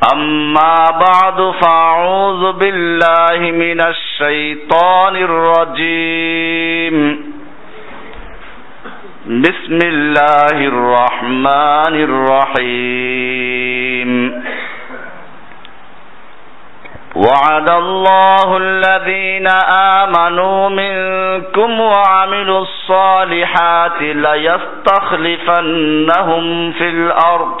أما بعد فأعوذ بالله من الشيطان الرجيم. بسم الله الرحمن الرحيم. وعد الله الذين آمنوا منكم وعملوا الصالحات ليستخلفنهم في الأرض.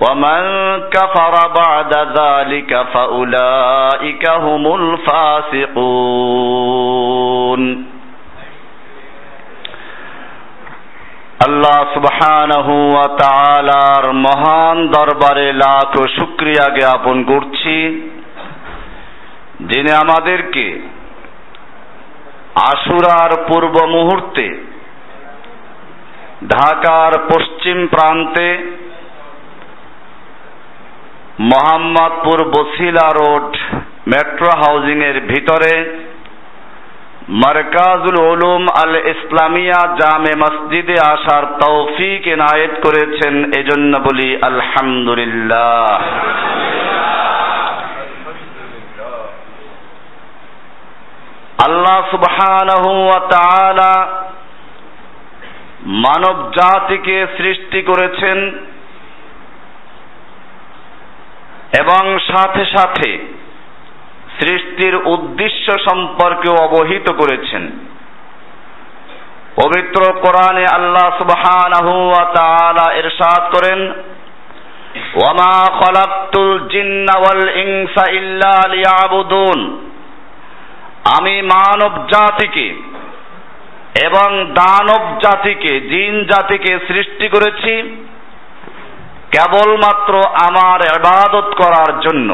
ومن كفر بعد ذلك فأولئك هم الفاسقون আল্লাহ সুবহানাহু ওয়া তাআলার মহান দরবারে লাখ শুকরিয়া জ্ঞাপন করছি যিনি আমাদেরকে আশুরার পূর্ব মুহূর্তে ঢাকার পশ্চিম প্রান্তে Mohammadpur Basila road metro housing এর ভিতরে মারকাজুল উলুম আল ইসলামিয়া জামে মসজিদে আসার তৌফিক এনায়েত করেছেন, এজন্য বলি আলহামদুলিল্লাহ। আল্লাহ সুবহানাহু ওয়া তাআলা মানব জাতিকে সৃষ্টি করেছেন এবং সাথে সাথে সৃষ্টির উদ্দেশ্য সম্পর্কে অবহিত করেছেন। পবিত্র কোরআনে আল্লাহ সুবহানাহু ওয়া তাআলা ইরশাদ করেন, ওয়ামা খলাকতুল জিন্না ওয়াল ইনসা ইল্লা লিয়াবুদুন। আমি মানব জাতিকে এবং দানব জাতিকে, জিন জাতিকে সৃষ্টি করেছি। কেবলমাত্র আমার এবাদত করার জন্য।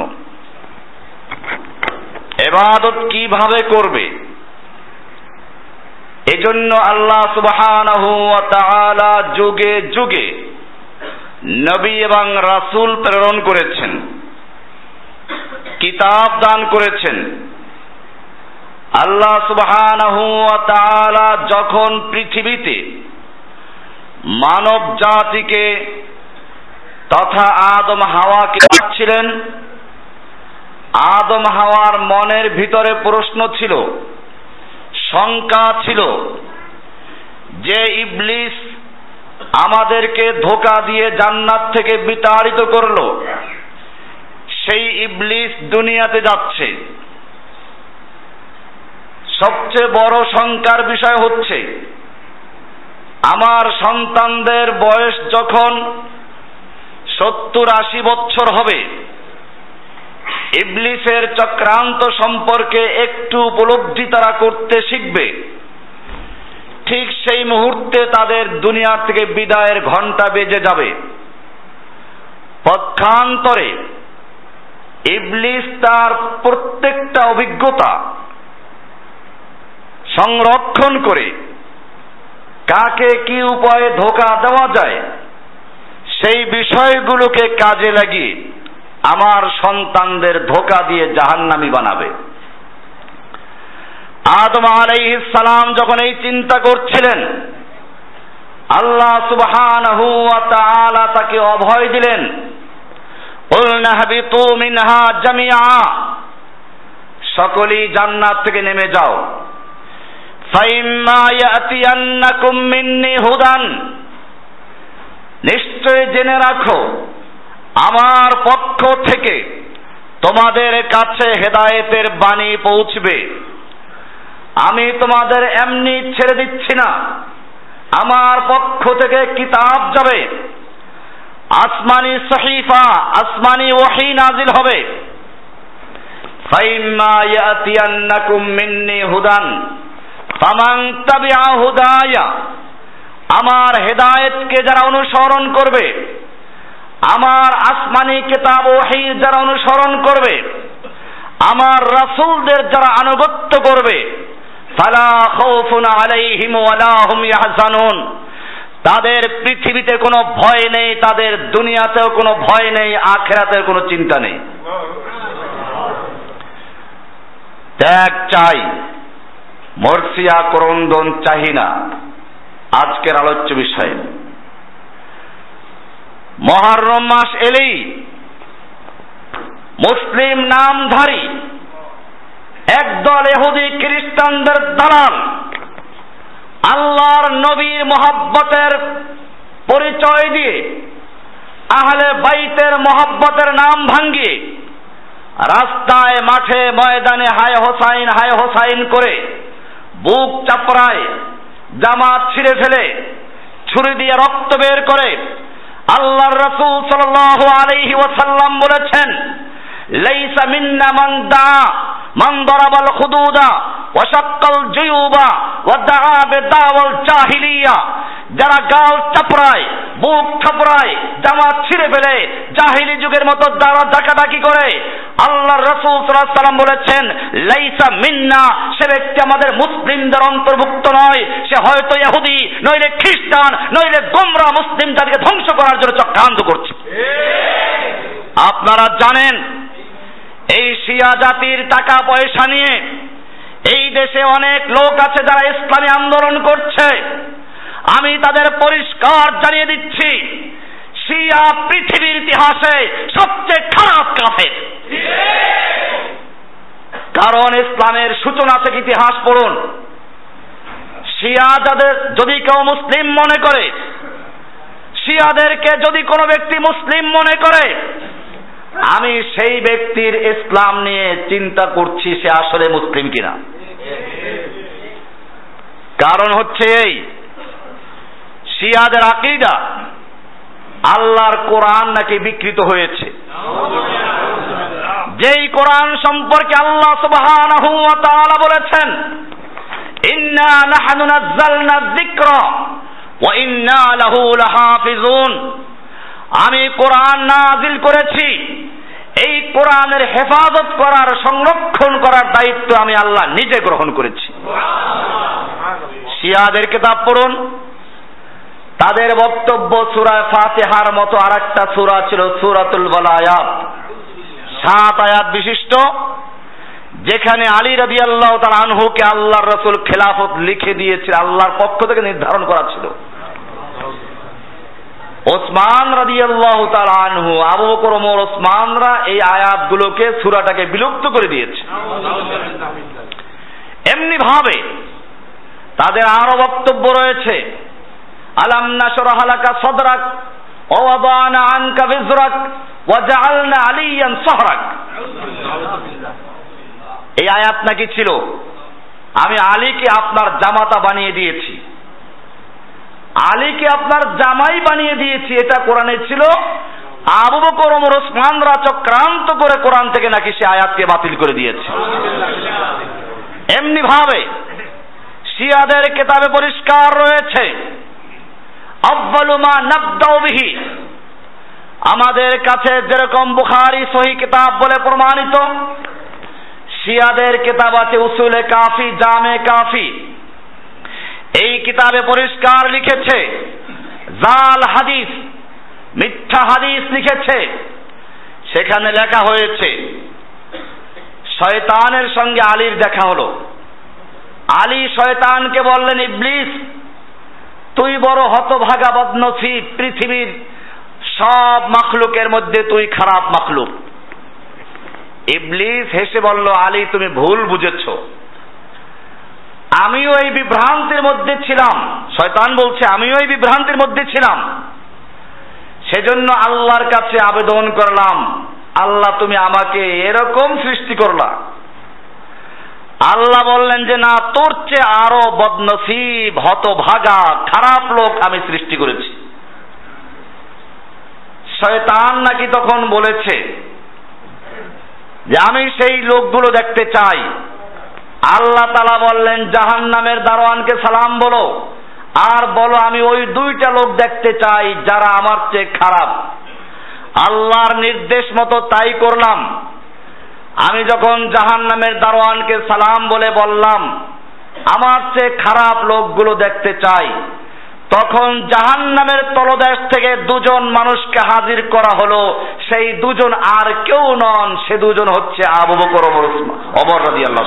এবাদত কীভাবে করবে? এজন্য আল্লাহ সুবহানাহু যুগে যুগে নবী এবং রাসূল প্রেরণ করেছেন, কিতাব দান করেছেন। আল্লাহ সুবহানাহু যখন পৃথিবীতে মানব জাতিকে তথা আদম হাওয়াকে পাচ্ছিলেন আদম হাওয়ার মনের ভিতরে প্রশ্ন ছিল, শঙ্কা ছিল যে ইবলিস আমাদেরকে ধোকা দিয়ে জান্নাত থেকে বিতাড়িত করল। সেই ইবলিস দুনিয়াতে যাচ্ছে। সবচেয়ে বড় শঙ্কার বিষয় হচ্ছে, আমার সন্তানদের বয়স যখন সত্তর আশি বছর হবে। ইবলিসের চক্রান্ত সম্পর্কে একটু উপলব্ধি তারা করতে শিখবে। ঠিক সেই মুহূর্তে তাদের দুনিয়া থেকে বিদায়ের ঘণ্টা বেজে যাবে। পক্ষান্তরে ইবলিস তার প্রত্যেকটা অভিজ্ঞতা সংরক্ষণ করে কাকে কি উপায়ে ধোকা দেওয়া যায় সেই বিষয়গুলোকে কাজে লাগিয়ে আমার সন্তানদের ধোকা দিয়ে জাহান্নামি বানাবে। আদম আলাইহিস সালাম যখন এই চিন্তা করছিলেন, আল্লাহ তাআলা তাকে অভয় দিলেন মিনহা জামিআ সকলেই জান্নাত থেকে নেমে যাও। ফাইম্মা ইয়াতিয়ান্নাকুম মিন্নি হুদান নিশ্চয় জেনে রাখো, আমার পক্ষ থেকে তোমাদের কাছে হেদায়েতের বাণী পৌঁছবে। আমি তোমাদের এমনি ছেড়ে দিচ্ছি না। আমার পক্ষ থেকে কিতাব যাবে। আসমানি সহিফা, আসমানি ওয়াহি নাজিল হবে। ফাইম্মা ইয়াতিয়ান্নাকুম হুদান, ফামান তাবিআ হুদায়া। আমার হেদায়েতকে যারা অনুসরণ করবে, আমার আসমানি কিতাব ওয়াহির যারা অনুসরণ করবে, আমার রাসূলদের যারা আনুগত্য করবে তাদের পৃথিবীতে কোনো ভয় নেই, তাদের দুনিয়াতেও কোনো ভয় নেই, আখেরাতেও কোনো চিন্তা নেই। ত্যাগ চাই, মর্সিয়া করন্দন চাহি না। আজকের আলোচ্য বিষয়। মহরম মাস এলেই মুসলিম নামধারী একদল এহুদি খ্রিস্টানদের দালাল আল্লাহর নবীর মোহাব্বতের পরিচয় দিয়ে আহলে বাইতের মোহাব্বতের নাম ভাঙ্গিয়ে রাস্তায়, মাঠে, ময়দানে হায় হোসাইন হায় হোসাইন করে বুক চাপড়ায় জামাত ছিঁড়ে ফেলে, ছুরি দিয়ে রক্ত বের করে আল্লাহর রসুল সাল্লাল্লাহু আলাইহি ওয়াসাল্লাম বলেছেন, লাইসা মিন্না মান দা, মান দরাবাল খুদুদা, ওয়া শাক্কাল জুয়ুবা, ওয়া দাআ বিদাওয়াল জাহিলিয়া। যারা গাল চাপড়ায়, বুক থাপড়ায় জামা ছিঁড়ে ফেলে, জাহিলি যুগের মতো দাঁড়া ডাকাডাকি করে আল্লাহ রসুল সাল্লাম বলেছেন, লাইসা মিন্না সে ব্যক্তি আমাদের মুসলিমদের অন্তর্ভুক্ত নয়। সে হয়তো ইহুদি, নইলে খ্রিস্টান, নইলে গোমরা মুসলিম জাতিকে ধ্বংস করার জন্য চক্রান্ত করছে। আপনারা জানেন, এই শিয়া জাতির টাকা পয়সা নিয়ে এই দেশে অনেক লোক আছে যারা ইসলামী আন্দোলন করছে। আমি তাদের পরিষ্কার জানিয়ে দিচ্ছি শিয়া পৃথিবীর ইতিহাসে সবচেয়ে খারাপ কাফের। কারণ ইসলামের সূচনা থেকে ইতিহাস পড়ুন। শিয়া যাদের, যদি কেউ মুসলিম মনে করে, শিয়াদেরকে যদি কোনো ব্যক্তি মুসলিম মনে করে, আমি সেই ব্যক্তির ইসলাম নিয়ে চিন্তা করছি সে আসলে মুসলিম কিনা। কারণ হচ্ছে এই, শিয়াদের আকিদা আল্লাহর কোরআন নাকি বিকৃত হয়েছে? যেই কোরআন সম্পর্কে আল্লাহ তাআলা বলেছেন, ইন্না নাহনু নাযালনা যিকরা ওয়া ইন্না লাহু লাহাফিজুন। আমি কোরআন নাজিল করেছি। এই কোরআনের হেফাজত করার, সংরক্ষণ করার দায়িত্ব আমি আল্লাহ নিজে গ্রহণ করেছি। শিয়াদের কিতাব পড়ুন তাদের বক্তব্য সুরায় ফাতেহার মতো আর একটা সুরা ছিল সুরাতুল বালায়াত। সাত আয়াত বিশিষ্ট, যেখানে আলী রাবি আল্লাহ তার আনহুকে আল্লাহর রসুল খেলাফত লিখে দিয়েছিল, আল্লাহর পক্ষ থেকে নির্ধারণ করা ছিল। ওসমান রাদি আল্লাহ তার আনহু, আবু বকর ওমর ওসমানরা এই আয়াতগুলোকে, সুরাটাকে বিলুপ্ত করে দিয়েছে। এমনি ভাবে তাদের আরও বক্তব্য রয়েছে আলাম নাশরাহ লাকা সদরাক ও ওয়াদানা আনকা বিজরাক ওয়া জাআলনা আলিয়ান সাহরাক। এই আয়াত নাকি ছিল? আমি আলীকে আপনার জামাতা বানিয়ে দিয়েছি। আলীকে আপনার জামাই বানিয়ে দিয়েছি, এটা কোরআনে ছিল। আবু বকর, ওমর, ওসমানরা চক্রান্ত করে কোরআন থেকে নাকি সে আয়াতকে বাতিল করে দিয়েছে। এমনি ভাবে শিয়াদের কেতাবে পরিষ্কার রয়েছে। আব্বালু মা আমাদের কাছে যেরকম বুখারি সহি কিতাব বলে প্রমাণিত, শিয়াদের কিতাব আছে উসুলে কাফি, জামে কাফি। এই কিতাবে পরিষ্কার লিখেছে, জাল হাদিস, মিথ্যা হাদিস লিখেছে। সেখানে লেখা হয়েছে, শয়তানের সঙ্গে আলীর দেখা হলো। আলী শয়তানকে বললেন, ইবলিস তুই বড় হতভাগা বদনসিব, পৃথিবীর সব মাখলুকের মধ্যে তুই খারাপ মাখলুক। ইবলিস হেসে বলল, আলী, তুমি ভুল বুঝেছ। আমিও এই বিভ্রান্তির মধ্যে ছিলাম। শয়তান বলছে, আমিও এই বিভ্রান্তির মধ্যে ছিলাম। সেজন্য আল্লাহর কাছে আবেদন করলাম, আল্লাহ তুমি আমাকে এরকম সৃষ্টি করলা। আল্লাহ বললেন যে, না, তোর চেয়ে আরও বদনসিব, হতভাগা, খারাপ লোক আমি সৃষ্টি করেছি। শয়তান নাকি তখন বলেছে যে, আমি সেই লোকগুলো দেখতে চাই। আল্লাহ তালা বললেন জাহান নামের দারোয়ানকে সালাম বলো। আর বলো, আমি ওই দুইটা লোক দেখতে চাই যারা আমার চেয়ে খারাপ। আল্লাহর নির্দেশ মতো তাই করলাম। আমি যখন জাহান নামের দারোয়ানকে সালাম বলে বললাম, আমার চেয়ে খারাপ লোকগুলো দেখতে চাই, তখন জাহান নামের তলদেশ থেকে দুজন মানুষকে হাজির করা হলো। সেই দুজন আর কেউ নন, সে দুজন হচ্ছে আবু বকর অমর রাজি আল্লাহ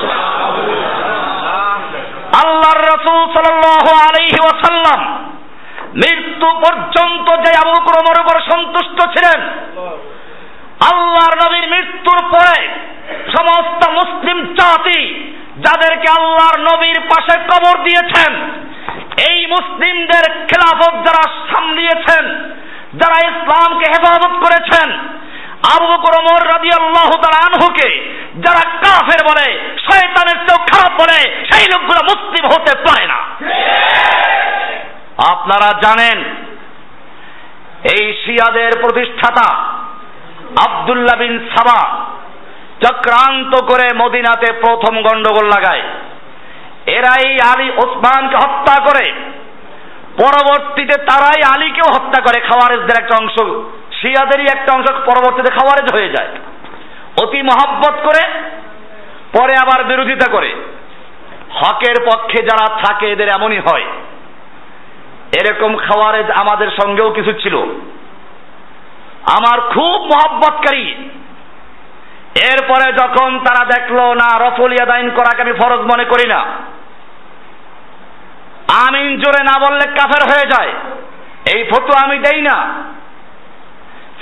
আল্লাহর রসুল সাল্লাল্লাহু আলাইহি ওয়াসাল্লাম মৃত্যু পর্যন্ত যে আবু বকর ওমর উপর সন্তুষ্ট ছিলেন, আল্লাহর নবীর মৃত্যুর পরে সমস্ত মুসলিম জাতি যাদেরকে আল্লাহর নবীর পাশে কবর দিয়েছেন, এই মুসলিমদের খেলাফত যারা সামলিয়েছেন, যারা ইসলামকে হেফাজত করেছেন, আবু বকর ওমর রাদিয়াল্লাহু তাআলা আনহুকে যারা কাফের বলে, শয়তানের চেয়েও খারাপ বলে, সেই লোকগুলো মুসলিম হতে পারে না। আপনারা জানেন, এই শিয়াদের প্রতিষ্ঠাতা আব্দুল্লাহ বিন সাবা চক্রান্ত করে মদিনাতে প্রথম গন্ডগোল লাগায়। এরাই আলী ওসমানকে হত্যা করে। পরবর্তীতে তারাই আলীকেও হত্যা করে। খাওয়ারেজদের একটা অংশ, শিয়াদেরই একটা অংশ পরবর্তীতে খাওয়ারেজ হয়ে যায়। অতি মহাব্বত করে, পরে আবার বিরোধিতা করে। হকের পক্ষে যারা থাকে, এদের এমনই হয়। এরকম খাওয়ারেজ আমাদের সঙ্গেও কিছু ছিল। আমার খুব মহব্বতকারী এরপরে যখন তারা দেখল, না রফলিয়া দাইন করাকে আমি ফরজ মনে করি না। আমিন জোরে না বললে কাফের হয়ে যায়। এই ফটো আমি দেই না।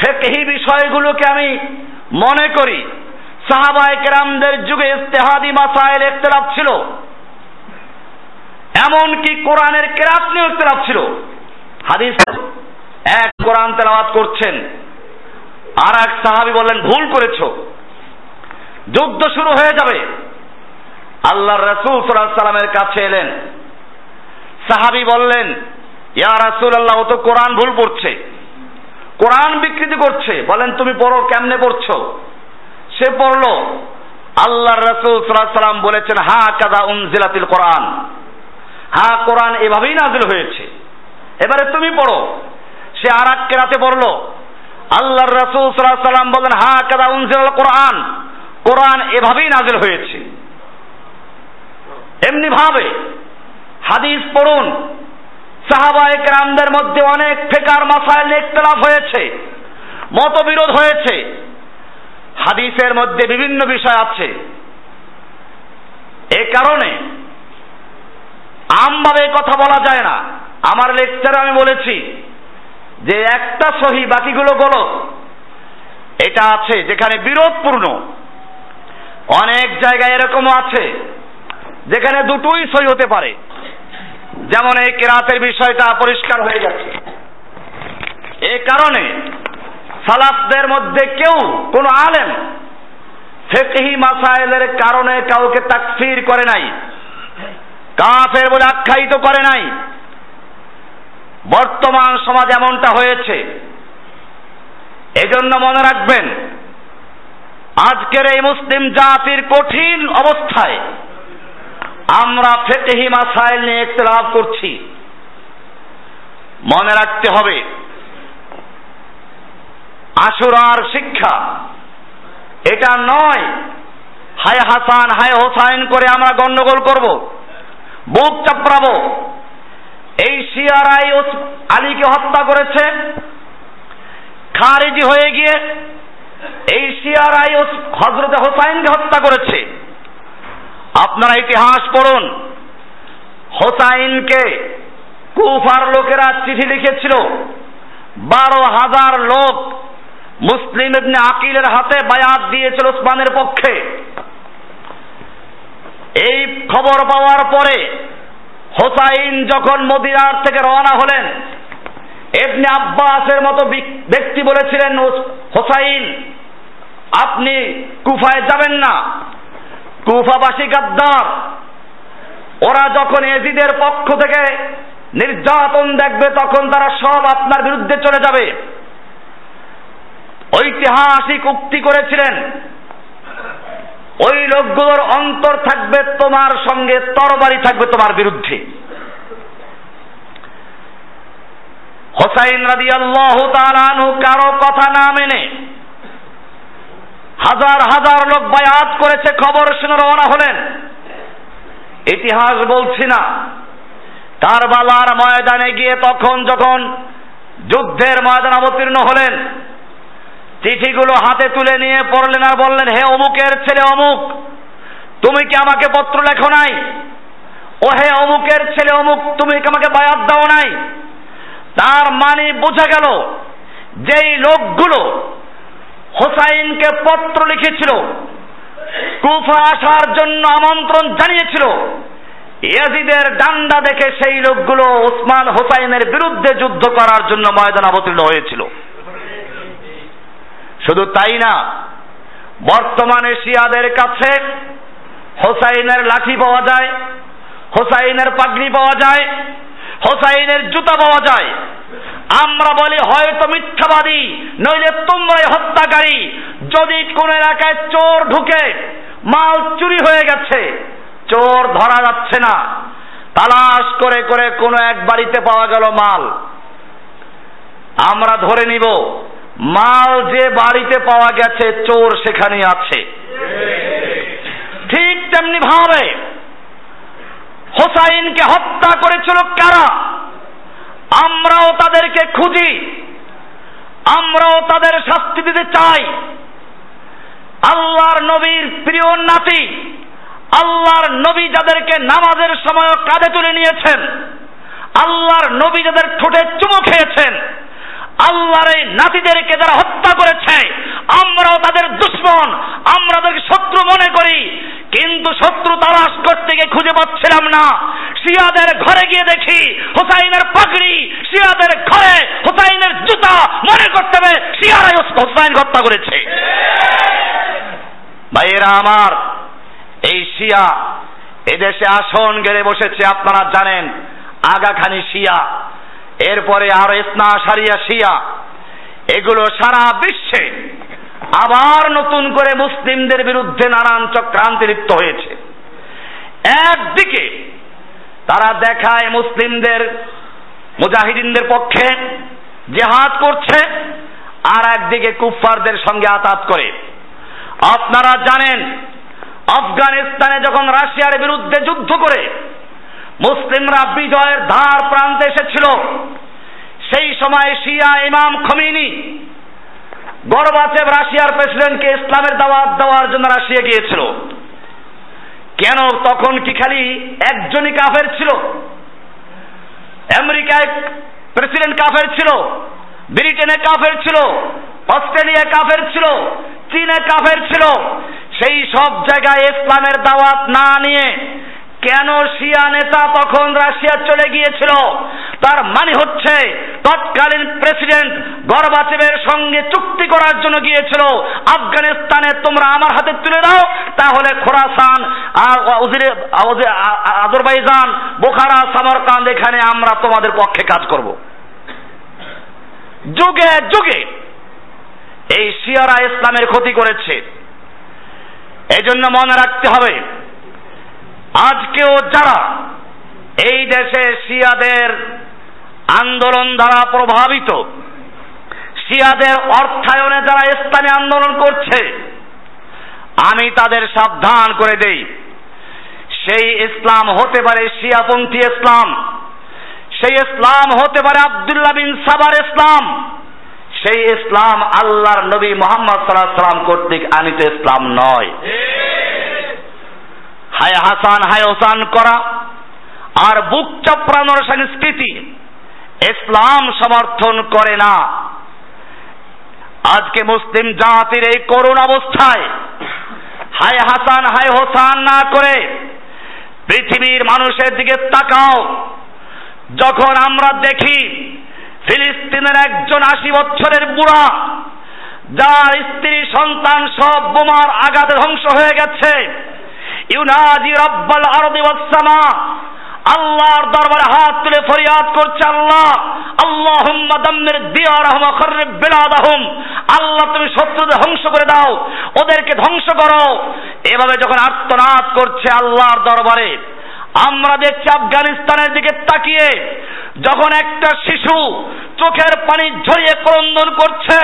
ফেকহি বিষয়গুলোকে আমি মনে করি। সাহাবায়ে কেরামদের যুগে ইস্তেহাদি মাসাইল ইখতিলাফ ছিল। এমনকি কোরআনের কেরাত নিয়ে ইখতিলাফ ছিল। হাদিস এক কোরআন তেলাওয়াত করছেন। আর এক সাহাবি বললেন, ভুল করেছ। যুদ্ধ শুরু হয়ে যাবে। আল্লাহ রসুল সাল্লামের কাছে এলেন। সাহাবি বললেন, ইয়া রাসুল আল্লাহ ও তো কোরআন ভুল পড়ছে। কোরআন বিকৃতি করছে। বলেন, তুমি পড়ো, কেমনে পড়ছো? সে পড়ল। আল্লাহ রসুল সাল্লাম বলেছেন, হা কাদা উনজিলাতিল কোরআন? হা, কোরআন এভাবেই নাজিল হয়েছে। এবারে তুমি পড়ো। সে আর এক কেরাতে পড়ল। আল্লাহ রসুল সাল্লাম বলেন, হা কাদা উনজিলাল কোরআন? কোরআন এভাবেই নাজিল হয়েছে। এমনি ভাবে হাদিস পড়ুন সাহাবা একরামদের মধ্যে অনেক ফেকার মাসাইল ইখতলাফ হয়েছে, মতবিরোধ হয়েছে। হাদিসের মধ্যে বিভিন্ন বিষয় আছে। এ কারণে আমভাবে কথা বলা যায় না। আমার লেকচারে আমি বলেছি যে একটা সহি বাকিগুলো গলত এটা আছে যেখানে বিরোধপূর্ণ। অনেক জায়গায় এরকমও আছে, যেখানে দুটোই সই হতে পারে। যেমন এই কেরাতের বিষয়টা পরিষ্কার হয়ে গেছে। এ কারণে সালাফদের মধ্যে কেউ, কোনো আলেম ফেকহি মাসাইলের কারণে কাউকে তাকফির করে নাই, কাফের বলে আখ্যায়িত করে নাই। বর্তমান সমাজ এমনটা হয়েছে। এজন্য মনে রাখবেন আজকের এই মুসলিম জাতির কঠিন অবস্থায় আমরা ফেকহি মাসাইল নিয়ে ইখতিলাফ করছি। মনে রাখতে হবে, আশুরার শিক্ষা, এটা নয়, হায় হাসান, হায় হোসাইন করে আমরা গন্ডগোল করব, বুক চাপড়াবো। এই শিয়ারাই আলীকে হত্যা করেছে, খারিজি হয়ে গিয়ে এই শিয়ারাই হজরত হোসাইনকে হত্যা করেছে। আপনারা ইতিহাস পড়ুন। হোসাইনকে কুফার লোকেরা চিঠি লিখেছিল। বারো হাজার লোক মুসলিম ইবনে আকিলের হাতে বায়াত দিয়েছিল ওসমানের পক্ষে। এই খবর পাওয়ার পরে হোসাইন যখন মদিনার থেকে রওনা হলেন এবনে আব্বাসের মতো ব্যক্তি বলেছিলেন হোসাইন, আপনি কুফায় যাবেন না। কুফাবাসী গাদ্দার, ওরা যখন এজিদের পক্ষ থেকে নির্যাতন দেখবে, তখন তারা সব আপনার বিরুদ্ধে চলে যাবে। ঐতিহাসিক উক্তি করেছিলেন, ওই লোকগুলোর অন্তর থাকবে তোমার সঙ্গে, তরবারি থাকবে তোমার বিরুদ্ধে। হোসাইন রাদি আল্লাহ তালানু কারও কথা না মেনে হাজার হাজার লোক বায়াত করেছে, খবর শুনে রওনা হলেন। ইতিহাস বলছি না। কারবালার ময়দানে গিয়ে তখন যখন যুদ্ধের ময়দান অবতীর্ণ হলেন, চিঠিগুলো হাতে তুলে নিয়ে পড়লেন আর বললেন, হে অমুকের ছেলে অমুক, তুমি কি আমাকে পত্র লেখো নাই? ও হে অমুকের ছেলে অমুক, তুমি কি আমাকে বায়াত দাও নাই? তার মানে বোঝা গেল, যেই লোকগুলো হোসাইনকে পত্র লিখেছিল, কুফা আসার জন্য আমন্ত্রণ জানিয়েছিল, ইয়াজিদের ডান্ডা দেখে সেই লোকগুলো ওসমান হোসাইনের বিরুদ্ধে যুদ্ধ করার জন্য ময়দান অবতীর্ণ হয়েছিল। শুধু তাই না, বর্তমানে শিয়াদের কাছে হোসাইনের লাঠি পাওয়া যায়, হোসাইনের পাগড়ি পাওয়া যায় হোসাইনের জুতা পাওয়া যায়। আমরা বলি, হয়তো মিথ্যাবাদী, নইলে তোমরাই হত্যাকারী। যদি কোন এলাকায় চোর ঢুকে, মাল চুরি হয়ে গেছে, চোর ধরা যাচ্ছে না। তালাশ করে করে কোনো এক বাড়িতে পাওয়া গেল মাল। আমরা ধরে নিব, মাল যে বাড়িতে পাওয়া গেছে, চোর সেখানে আছে। ঠিক তেমনি ভাবে হোসাইনকে হত্যা করেছিল কারা? আমরাও তাদেরকে খুঁজি। আমরাও তাদের শাস্তি দিতে চাই। আল্লাহর নবীর প্রিয় নাতি, আল্লাহর নবী যাদেরকে নামাজের সময় কাঁধে তুলে নিয়েছেন, আল্লাহর নবী যাদের ঠোঁটে চুমু খেয়েছেন, আল্লাহর এই নাতিদেরকে যারা হত্যা করেছে, আমরাও তাদের দুশ্মন, আমরা তাদেরকে শত্রু মনে করি। কিন্তু শত্রু তালাশ করতে গিয়ে খুঁজে পাচ্ছিলাম না। শিয়াদের ঘরে গিয়ে দেখি হোসাইনের পাগড়ি, শিয়াদের ঘরে হোসাইনের জুতা। মনে করতে হবে শিয়ারাই হোসাইন হত্যা করেছে। ভাইয়েরা আমার, এই শিয়া এদেশে আসন গেড়ে বসেছে, আপনারা জানেন, আগাখানি শিয়া, এরপরে আরও ইসনা সারিয়া শিয়া, এগুলো সারা বিশ্বে আবার নতুন করে মুসলিমদের বিরুদ্ধে নানান চক্রান্তে লিপ্ত হয়েছে। একদিকে তারা দেখায় মুসলিমদের, মুজাহিদিনদের পক্ষে জেহাদ করছে, আর একদিকে কুফফারদের সঙ্গে আতাত করে। আপনারা জানেন, আফগানিস্তানে যখন রাশিয়ার বিরুদ্ধে যুদ্ধ করে মুসলিমরা বিজয়ের ধার প্রান্তে এসেছিল, সেই সময় শিয়া ইমাম খমিনি গর্বাচেব রাশিয়ার প্রেসিডেন্টকে ইসলামের দাওয়াত দেওয়ার জন্য রাশিয়া গিয়েছিল। কেন, তখন কি খালি একজনই কাফের ছিল? আমেরিকায় প্রেসিডেন্ট কাফের ছিল, ব্রিটেনে কাফের ছিল অস্ট্রেলিয়া কাফের ছিল, চীনে কাফের ছিল। সেই সব জায়গায় ইসলামের দাওয়াত না নিয়ে কেন শিয়া নেতা তখন রাশিয়া চলে গিয়েছিল? তার মানে হচ্ছে তৎকালীন প্রেসিডেন্ট গরবাচেবের সঙ্গে চুক্তি করার জন্য গিয়েছিল। আফগানিস্তানে তোমরা আমার হাতে তুলে দাও, তাহলে খোরাসান আজরবাইজান, বোখারা, সামরকান্দ, এখানে আমরা তোমাদের পক্ষে কাজ করব। যুগে যুগে এই শিয়ারা ইসলামের ক্ষতি করেছে। এই জন্য মনে রাখতে হবে, আজকেও যারা এই দেশে শিয়াদের আন্দোলন দ্বারা প্রভাবিত। শিয়াদের অর্থায়নে যারা ইসলামী আন্দোলন করছে, আমি তাদের সাবধান করে দেই। সেই ইসলাম হতে পারে শিয়াপন্থী ইসলাম, সেই ইসলাম হতে পারে আবদুল্লাহ বিন সাবার ইসলাম, সেই ইসলাম আল্লাহর নবী মোহাম্মদ সাল্লাহ সাল্লাম কর্তৃক আনিত ইসলাম নয়। হায় হাসান, হায় হোসান করা আর বুক চাপড়ানোর সংস্কৃতি ইসলাম সমর্থন করে না। আজকে মুসলিম জাতির এই করুণ অবস্থায় হায় হাসান, হায় হোসান না করে পৃথিবীর মানুষের দিকে তাকাও। যখন আমরা দেখি ফিলিস্তিনের একজন আশি বছরের বুড়া, যার স্ত্রী, সন্তান সব বোমার আঘাতে ধ্বংস হয়ে গেছে। ইউনাজি রব্বাল আরদি ওয়াসসামা আল্লাহর দরবারে হাত তুলে ফরিয়াদ করছে আল্লাহ। আল্লাহুম্মা দাম্মির রহমা খররিব বিলাদাহুম। আল্লাহ, তুমি শত্রুদের ধ্বংস করে দাও, ওদেরকে ধ্বংস করো। এভাবে যখন আত্মনাদ করছে আল্লাহর দরবারে আমরা দেখছি আফগানিস্তানের দিকে তাকিয়ে যখন একটা শিশু চোখের পানি ঝরিয়ে ক্রন্দন করছে,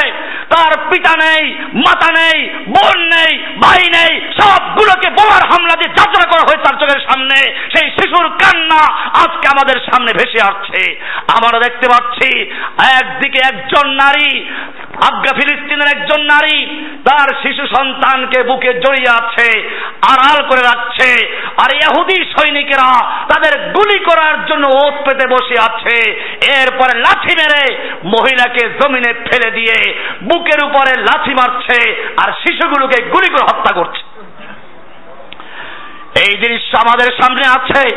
তার পিতা নেই, মাতা নেই, বোন নেই, ভাই নেই, সবগুলোকে বোমার হামলা দিয়ে যাত্রা করা হয়েছে তার চোখের সামনে। সেই শিশুর কান্না আজকে আমাদের সামনে ভেসে আসছে। আমরা দেখতে পাচ্ছি, একদিকে একজন নারী আফগা ফিলিস্তিনের একজন নারী, তার শিশু সন্তানকে বুকে জড়িয়ে আছে, আড়াল করে রাখছে। আর ইহুদি সৈনিকেরা তাদের গুলি করার জন্য ওত পেতে বসে আছে। এরপরে লাঠি মেরে মহিলাকে জমিনে ফেলে দিয়ে বুকের উপরে লাঠি মারছে আর শিশুগুলোকে গুলি করে হত্যা করছে। এই দৃশ্য আমাদের সামনে আছে।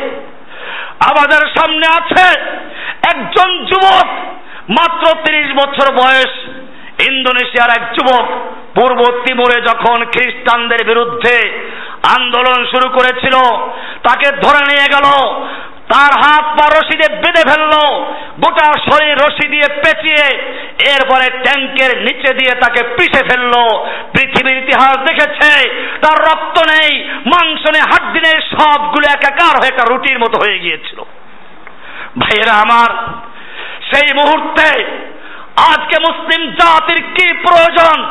আমাদের সামনে আছে একজন যুবক, মাত্র তিরিশ বছর বয়স। ইন্দোনেশিয়ার এক যুবক পূর্ব তিমুরে যখন খ্রিস্টানদের বিরুদ্ধে আন্দোলন শুরু করেছিল, তাকে ধরে নিয়ে গেল, তার হাত পা রশি দিয়ে বেঁধে ফেলল, গোটা শরীর রশি দিয়ে পেঁচিয়ে, এরপরে ট্যাঙ্কের নিচে দিয়ে তাকে পিষে ফেলল। পৃথিবীর ইতিহাস দেখেছে, তার রক্ত নেই, মাংস নেই, হাড্ডি নেই, সবগুলো একাকার হয়ে একটা রুটির মতো হয়ে গিয়েছিল। ভাইয়েরা আমার, সেই মুহূর্তে আজকে মুসলিম জাতির কি প্রয়োজন?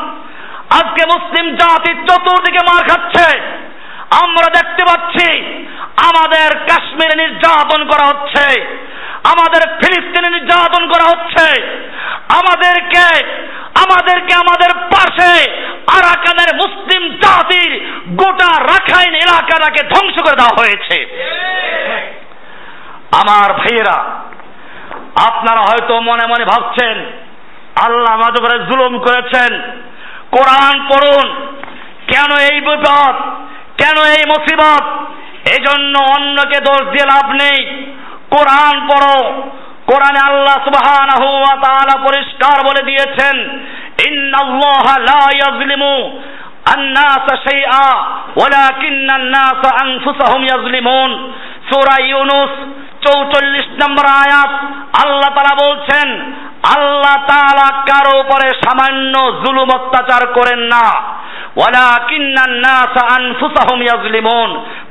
আজকে মুসলিম জাতির চতুর্দিকে মার খাচ্ছে। আমরা দেখতে পাচ্ছি আমাদের কাশ্মীরে নির্যাতন করা হচ্ছে। আমাদের ফিলিস্তিনে নির্যাতন করা হচ্ছে। আমাদেরকে আমাদেরকে আমাদের পাশে আরাকানের মুসলিম জাতির গোটা রাখাইন এলাকাটাকে ধ্বংস করে দেওয়া হয়েছে। আমার ভাইয়েরা, আপনারা হয়তো মনে মনে ভাবছেন আল্লাহ আমাদের উপরে জুলুম করেছেন কোরআন পড়ুন কেন এই বিপদ কেন এই মুসিবত এজন্য অন্যকে দোষ দিয়ে লাভ নেই কোরআন পড়ো কোরআনে আল্লাহ সুবহানাহু ওয়া তাআলা পরিষ্কার বলে দিয়েছেন ইন্নাল্লাহা লা ইয়াজলিমু الناس شيئا ولكن الناس أنفسهم يظلمون সূরা ইউনুস চৌচল্লিশ নম্বর আয়াত আল্লাহ তারা বলছেন আল্লাহ তাআলা কারও উপরে সামান্য জুলুম অত্যাচার করেন না।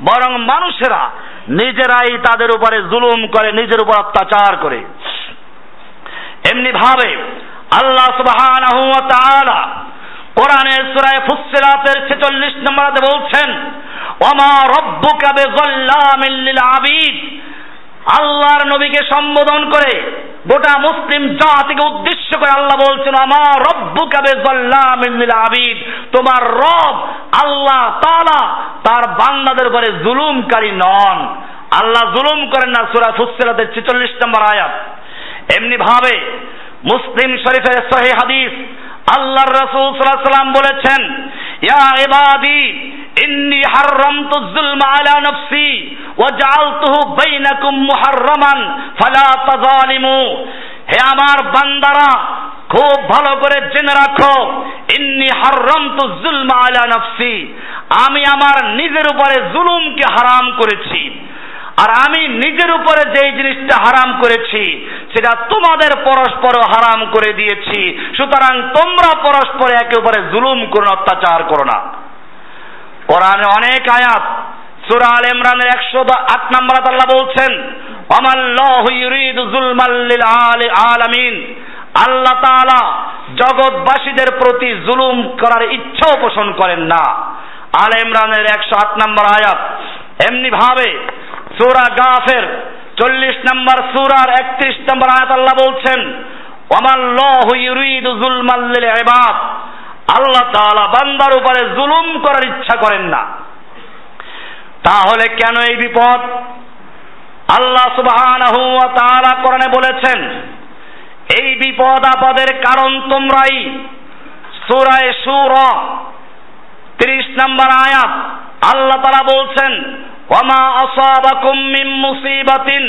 বরং মানুষেরা নিজেরাই তাদের উপরে জুলুম করে, নিজের উপর অত্যাচার করে। এমনি ভাবে আল্লাহ সুবহানাহু ওয়া তাআলা কোরআনের সূরা ফুসসিলাতের 46 নম্বরে বলছেন, ওমা রব্বুকা বিযাল্লামিল লিল আবিদ। আল্লাহর নবীকে সম্বোধন করে গোটা মুসলিম জাতিকে উদ্দেশ্য করে আল্লাহ বলছেন আমার রব্বু কাবে আবিদ। তোমার রব আল্লাহ তালা তার বান্দাদের উপরে জুলুমকারী নন। আল্লাহ জুলুম করেন না, সূরা ফুসসিলাতের 46 নম্বর আয়াত। এমনি ভাবে মুসলিম শরীফের সহিহ হাদিস আল্লাহর রাসূল সাল্লাম বলেছেন, ইয়া ইবাদি, ইন্নী হাররামতু যুলমা আলা নফসি। ওয়া জাআলতুহু বাইনাকুম মুহাররামান, ফালা তাযালিমু। হে আমার বান্দারা, খুব ভালো করে জেনে রাখো, ইন্নি হাররামতু যুলমা আলা নফসি। আমি আমার নিজের উপরে জুলুমকে হারাম করেছি। আর আমি নিজের উপরে যেই জিনিসটা হারাম করেছি, সেটা তোমাদের পরস্পর হারাম করে দিয়েছি। সুতরাং তোমরা পরস্পর একে উপরে জুলুম করো, অত্যাচার করো না। কোরআনে অনেক আয়াত সূরা আল ইমরানের 108 নম্বর আল্লাহ বলছেন আমাল্লাহু ইউরিদু যুলমাল লিল আলামিন। আল্লাহ তাআলা জগৎবাসীদের প্রতি জুলুম করার ইচ্ছাও পোষণ করেন না। আল ইমরানের একশো আট নম্বর আয়াত এমনি ভাবে সুরা গাফের চল্লিশ নম্বর সুরার একত্রিশ নম্বর আয়াত আল্লাহ বলছেন, ওয়ামাল্লাহু ইউরিদু যুলমাল লিল ইবাদ। আল্লাহ তাআলা বান্দার উপরে জুলুম করার ইচ্ছা করেন না। তাহলে কেন এই বিপদ? আল্লাহ সুবহানাহু ওয়া কোরআনে বলেছেন, এই বিপদ আপদের কারণ তোমরাই। সূরায়ে সূরা 30 নম্বর আয়াত, আল্লাহ তাআলা বলছেন, ওয়ামা আসাবাকুম মিন মুসিবাতিন,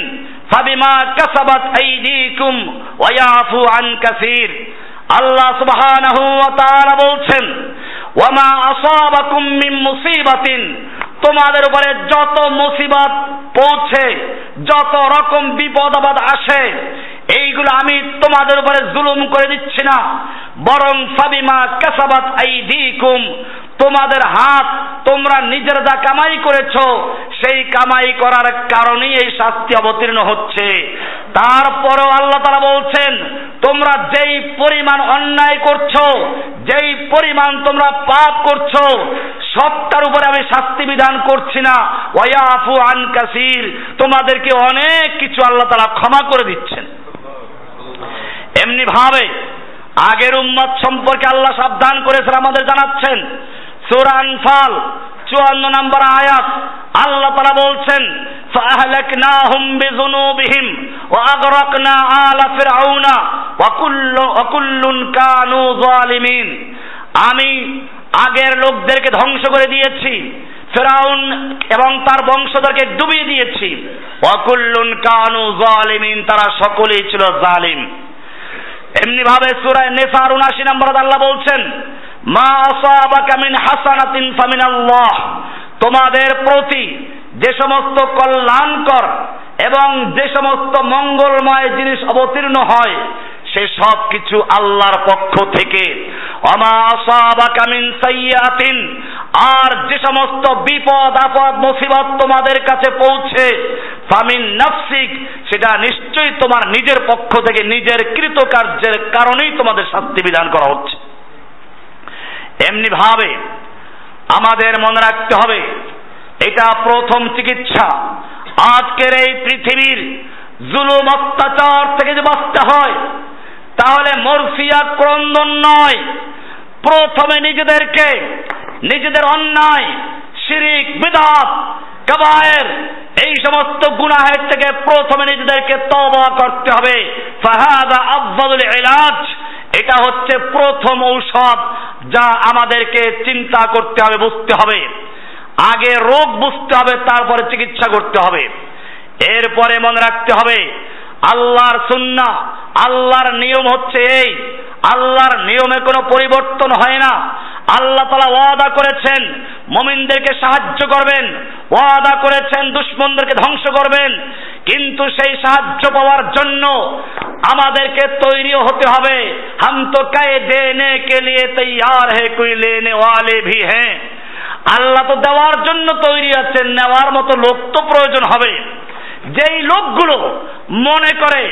ফাবিমা কাসাবাত আইদিকুম ওয়া ইয়াফু আন কাসীর। আল্লাহ সুবহানাহু ওয়া তাআলা বলছেন, ওয়ামা আসাবাকুম মিন মুসিবাতিন তোমাদের উপরে যত মুসিবত পৌঁছে, যত রকম বিপদ আপদ আসে, এইগুলো আমি তোমাদের উপরে জুলুম করে দিচ্ছি না। বরং ফাবিমা কাসাবাত আইদিকুম তোমাদের হাত তোমরা নিজের যা কামাই করেছ, সেই কামাই করার কারণেই এই শাস্তি অবতীর্ণ হচ্ছে। তারপরেও আল্লাহ তারা বলছেন, তোমরা যেই পরিমাণ অন্যায় করছ, যেই পরিমাণ তোমরা পাপ করছ, সবটার উপরে আমি শাস্তি বিধান করছি না। ওয়াফু আন কাসির, তোমাদেরকে অনেক কিছু আল্লাহ তারা ক্ষমা করে দিচ্ছেন। এমনি ভাবে আগের উম্মত সম্পর্কে আল্লাহ সাবধান করেছেন, আমাদের জানাচ্ছেন সূরা আনফাল চুয়ান্ন নম্বর আয়াত আল্লাহ তারা বলছেন فأهلكناهم بذنوبهم وأغرقنا آل فرعون وكل وكل كانوا ظالمين আমি আগের লোকদেরকে ধ্বংস করে দিয়েছি ফেরাউন এবং তার বংশধরকে ডুবিয়ে দিয়েছি ওয়াকুল্লুন কানু জালিমিন তারা সকলেই ছিল জালিম এমনি ভাবে সূরা নেসার 79 নম্বর আল্লাহ বলছেন মা হাসানাতিন তোমাদের প্রতি যে সমস্ত কল্যাণকর এবং যে সমস্ত মঙ্গলময় জিনিস অবতীর্ণ হয়, সে সব কিছু আল্লাহর পক্ষ থেকে। আর যে সমস্ত বিপদ, আপদ, মুসিবত তোমাদের কাছে পৌঁছে, ফামিন নাফসিক, সেটা নিশ্চয়ই তোমার নিজের পক্ষ থেকে, নিজের কৃতকার্যের কারণেই তোমাদের শাস্তি বিধান করা হচ্ছে। এমনি ভাবে আমাদের মনে রাখতে হবে, এটা প্রথম চিকিৎসা। আজকের এই পৃথিবীর জুলুম অত্যাচার থেকে যে বাঁচতে হয়, তাহলে মরফিয়া ক্রন্দন নয়। প্রথমে নিজেদেরকে, নিজেদের অন্যায়, শিরিক, বিদাত, কাবায়ের, এই সমস্ত গুনাহের থেকে প্রথমে নিজেদেরকে তওবা করতে হবে। ফাহাদা আফজালুল ইলাজ এটা হচ্ছে প্রথম ঔষধ যা আমাদেরকে চিন্তা করতে হবে, বুঝতে হবে। আগে রোগ বুঝতে হবে, তারপরে চিকিৎসা করতে হবে। এরপরে মনে রাখতে হবে, আল্লাহর সুন্না আল্লাহর নিয়ম হচ্ছে এই, আল্লাহর নিয়মে কোনো পরিবর্তন হয় না। আল্লাহ তালা ওয়াদা করেছেন, মমিনদেরকে সাহায্য করবেন। ওয়াদা করেছেন, দুশ্মনদেরকে ধ্বংস করবেন। কিন্তু সেই সাহায্য পাওয়ার জন্য আমাদেরকে তৈরি হতে হবে। হাম তো কে দেনে কে লিয়ে তৈয়ার হে, কুই লেনে ওয়ালে ভি হ্যাঁ। আল্লাহ তো দেওয়ার জন্য তৈরি আছেন, নেওয়ার মতো লোক তো প্রয়োজন হবে। যেই লোকগুলো মনে করে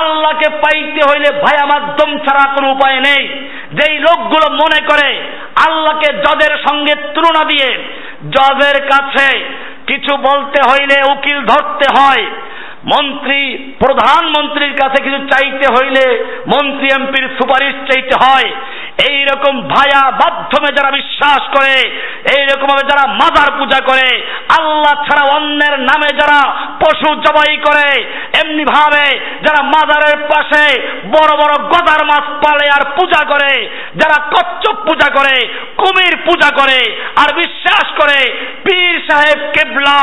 আল্লাহকে পাইতে হইলে ভায়া মাধ্যম ছাড়া কোনো উপায় নেই, যেই লোকগুলো মনে করে আল্লাহকে জজের সঙ্গে তুলনা দিয়ে জজের কাছে কিছু বলতে হইলে উকিল ধরতে হয়। মন্ত্রী, প্রধানমন্ত্রীর কাছে কিছু চাইতে হইলে মন্ত্রী এমপির সুপারিশ চাইতে হয়। এই রকম ভায়া মাধ্যমে যারা বিশ্বাস করে এই রকম ভাবে যারা মাজার পূজা করে, আল্লাহ ছাড়া অন্যের নামে যারা পশু জবাই করে এমনি ভাবে যারা মাজারের পাশে বড় বড় গদার মাছ পালে আর পূজা করে, যারা কচ্ছপ পূজা করে, কুমির পূজা করে, আর বিশ্বাস করে পীর সাহেব কেবলা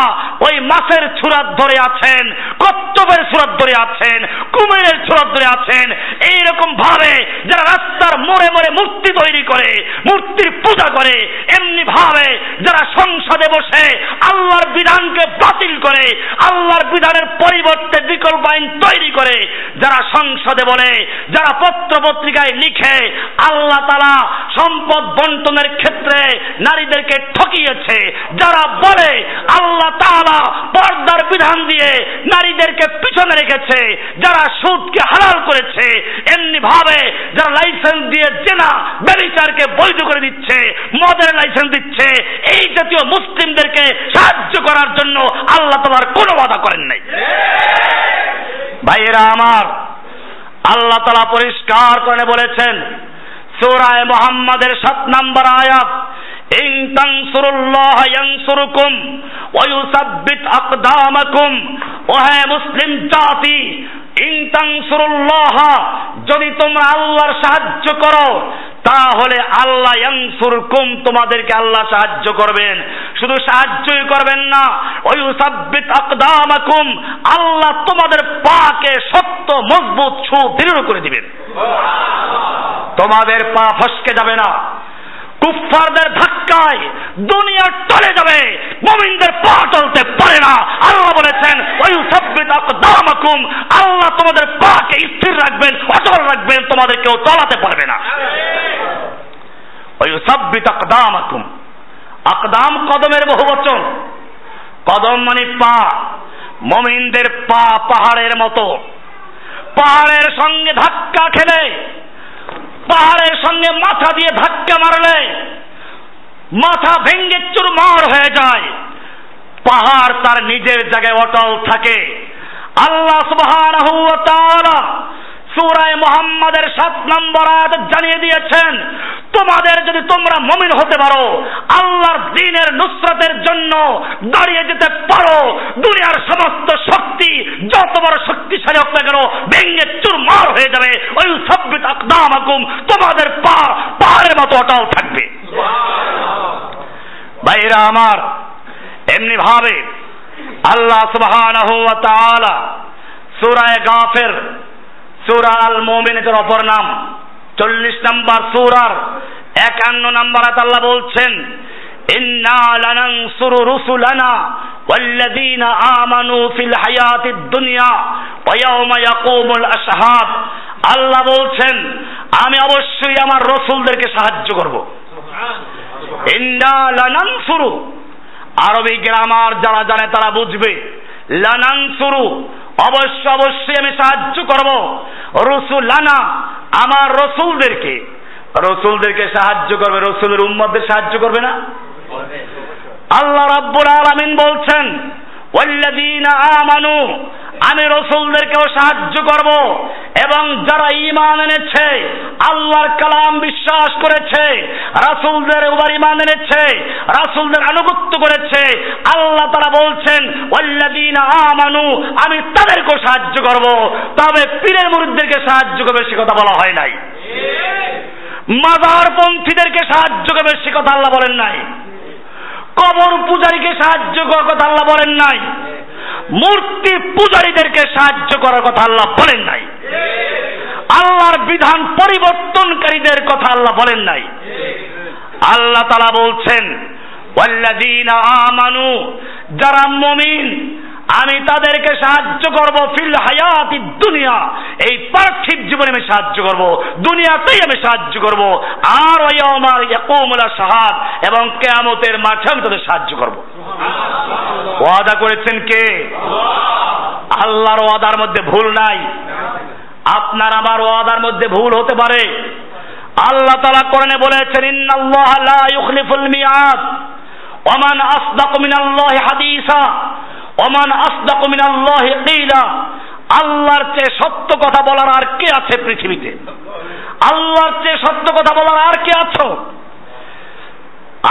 ওই মাছের ছুরাত ধরে আছেন, কচ্ছপের সুরাত ধরে আছেন, কুমিরের সুরাত ধরে আছেন এইরকম ভাবে যারা রাস্তার মোড়ে মোড়ে মূর্তি তৈরি করে, মূর্তির পূজা করে এমনি ভাবে যারা সংসদে বসে আল্লাহর বিধানকে বাতিল করে, আল্লাহর বিধানের পরিবর্তে বিকল্প আইন তৈরি করে, যারা সংসদে বলে, যারা পত্র পত্রিকায় লিখে, আল্লাহ তারা সম্পদ বন্টনের ক্ষেত্রে নারীদেরকে ঠকিয়েছে। যারা বলে, আল্লাহ তাআলা পর্দার বিধান দিয়ে নারীদেরকে পিছনে রেখেছে, যারা সুদকে হালাল করেছে এমনি ভাবে যারা লাইসেন্স দিয়ে জেনা ব্যবচারকে বৈধ করে দিচ্ছে, মদের লাইসেন্স দিচ্ছে। এই জাতীয় মুসলিমদেরকে সাহায্য করার জন্য আল্লাহ তালার কোনো বাধা করেন নাই। ভাইয়েরা আমার, আল্লাহ তালা পরিষ্কার করে বলেছেন, সুরায় মোহাম্মদের সাত নম্বর আয়াত মুসলিম জাতি যদি তোমরা আল্লাহর সাহায্য করো, তাহলে আল্লাহ ইয়ানসুরকুম, তোমাদেরকে আল্লাহ সাহায্য করবেন। শুধু সাহায্যই করবেন না ওই সাব্বিত আকদামাকুম, আল্লাহ তোমাদের পাকে শক্ত মজবুত, সুদৃঢ় করে দিবেন। তোমাদের পা ফসকে যাবে না। কুফফারদের ধাক্কায় দুনিয়া টলে যাবে। মুমিনদের পা চলতে পারে না। আল্লাহ বলেছেন ওই সাব্বিত আকদামাকুম আল্লাহ তোমাদের পাকে স্থির রাখবেন, অচল রাখবেন, তোমাদের কেউ চলাতে পারবে না। ওই সাব্বিত আকদামাকুম। আকদাম কদমের বহু বচন। কদম মানে পা। মমিনদের পা পাহাড়ের মতো। পাহাড়ের সঙ্গে ধাক্কা খেলে পাহাড়ের সঙ্গে মাথা দিয়ে ধাক্কা মারলে মাথা ভেঙ্গে চুরমার হয়ে যায়। পাহাড় তার নিজের জায়গায় অটল থাকে। আল্লাহ সুবহানাহু ওয়া তাআলা সূরায়ে মুহাম্মাদের 7 নম্বর আয়াত জানিয়ে দিয়েছেন তোমাদের যদি তোমরা মুমিন হতে পারো আল্লাহর দিনের নুসরতের জন্য দাঁড়িয়ে যেতে পারো। দুনিয়ার সমস্ত শক্তি যত বড় শক্তিশালী হোক না কেন ভেঙে চুরমার হয়ে যাবে। ওই সাব্বিত আকদামাকুম তোমাদের পা পাহাড়ের মতো অটল থাকবে। ভাইরা আমার এমনি ভাবে আল্লাহ সুবহানাহু ওয়া তাআলা সূরা গাফির সূরা আল মুমিনের অপর নাম চল্লিশ নম্বর সূরার একান্ন নম্বর আল্লাহ বলছেন ইন্না লানানসুরু রুসুলানা والذين آمنوا في الحياة الدنيا ويوم يقوم الأشهاد আল্লাহ বলছেন আমি অবশ্যই আমার রসুলদেরকে সাহায্য করব ইন্না লানানসুরু আরবি গ্রামার যারা জানে তারা বুঝবে লানানসুরু অবশ্য অবশ্যই আমি সাহায্য করব। রসুলানা, আমার রসুলদেরকে। রসুলদেরকে সাহায্য করবে, রসুলের উম্মতদের সাহায্য করবে না? আল্লাহ রাব্বুল আলামিন বলছেন, ওয়াল্লাযীনা আমানু আমি রসুলদেরকেও সাহায্য করব। এবং যারা ইমান এনেছে, আল্লাহর কালাম বিশ্বাস করেছে, রাসূলদের উপর ইমান এনেছে, রাসূলদের আনুগত্য করেছে, আল্লাহ তারা বলছেন আমানু, আমি তাদেরকেও সাহায্য করব। তবে পীরের মুরিদদেরকে সাহায্য করবে সে কথা বলা হয় নাই। মাজার পন্থীদেরকে সাহায্য করবে সে কথা আল্লাহ বলেন নাই। কবর পূজারীকে সাহায্য করার কথা আল্লাহ বলেন নাই। মূর্তি পূজারীদেরকে সাহায্য করার কথা আল্লাহ বলেন নাই। আল্লাহর বিধান পরিবর্তনকারীদের কথা আল্লাহ বলেন নাই। আল্লাহ তালা বলছেন আমানু, যারা মমিন আমি তাদেরকে সাহায্য করব ফিল হায়াতি দুনিয়া। এই পার্থিব জীবনে আমি সাহায্য করব, দুনিয়াতেই আমি সাহায্য করব। আর ওই আমার ইয়াকুমুলা সাহাদ এবং কেয়ামতের মাঠে আমি তাদের সাহায্য করব। ওয়াদা করেছেন কে? আল্লাহর ওয়াদার মধ্যে ভুল নাই। আপনার আমার ওয়াদার মধ্যে ভুল হতে পারে। আল্লাহ তালা কোরআনে বলেছেন, ইন্নাল্লাহ লা ইউখলিফুল মিয়াদ ওমান আসদাকু মিনাল্লাহি হাদিসা। ওমান আসদাকু মিনাল্লাহি কিলা, আল্লাহর চেয়ে সত্য কথা বলার আর কে আছে পৃথিবীতে? আল্লাহর চেয়ে সত্য কথা বলার আর কে আছো?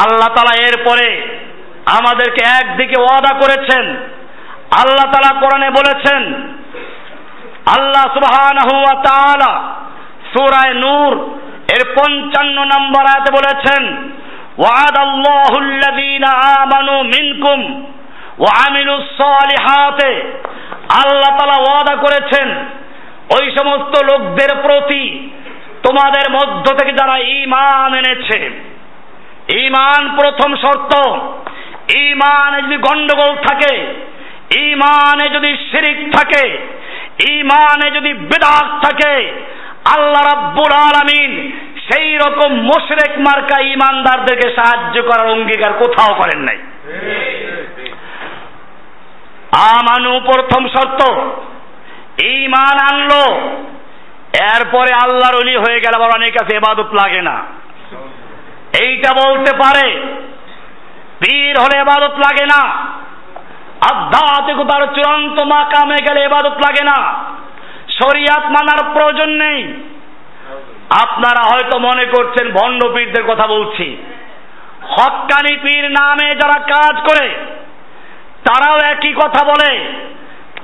আল্লাহ তালা এরপরে আমাদেরকে একদিকে ওয়াদা করেছেন। আল্লাহ তালা কোরআনে বলেছেন, আল্লাহ সুবহানাহু ওয়া তাআলা সূরায়ে নূর এর পঞ্চান্ন নম্বর আয়াতে বলেছেন ওয়াদ আল্লাহুল্লাযীনা আমানু মিনকুম ওয়া আমিলুস সালিহাতে। আল্লাহ তাআলা ওয়াদা করেছেন, ওই সমস্ত লোকদের প্রতি তোমাদের মধ্য থেকে যারা ঈমান এনেছে ইমান প্রথম শর্ত ইমানে যদি গন্ডগোল থাকে ইমানে যদি শিরিক থাকে ইমানে যদি বেদাত থাকে, আল্লাহ রাব্বুল আলামিন সেই রকম মোশরেক মার্কা ইমানদারদেরকে সাহায্য করার অঙ্গীকার কোথাও করেন নাই। আমানু প্রথম শর্ত। ইমান আনলো। এরপরে আল্লাহর অলি হয়ে গেল, আবার অনেক কাছে এবাদত লাগে না। এইটা বলতে পারে, পীর হলে এবাদত লাগে না। আধ্যাত্মিকতার চূড়ান্ত মাকামে গেলে এবাদত লাগে না। শরিয়াত মানার প্রয়োজন নেই। আপনারা হয়তো মনে করছেন, ভণ্ড পীরদের কথা বলছি। হক্কানি পীর নামে যারা কাজ করে তারাও একই কথা বলে,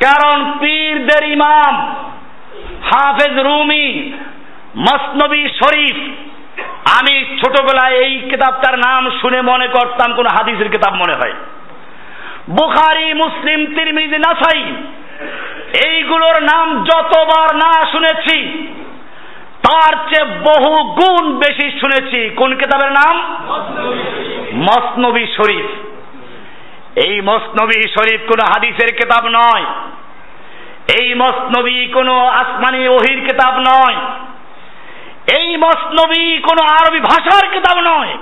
কারণ পীরদের ইমাম হাফেজ রুমি মসনবী শরীফ। আমি ছোটবেলায় এই কিতাবটার নাম শুনে মনে করতাম, কোন হাদিসের কিতাব মনে হয়। বুখারি, মুসলিম, তিরমিজি, নাসাই, এইগুলোর নাম যতবার না শুনেছি, তার চেয়ে বহু গুণ বেশি শুনেছি। কোন কিতাবের নাম? মসনবী শরীফ। এই মসনবী শরীফ কোন হাদিসের কিতাব নয়। এই মসনবী কোন আসমানি ওহির কিতাব নয়। এই মসনবী কোন আরবি ভাষার কিতাব নয়।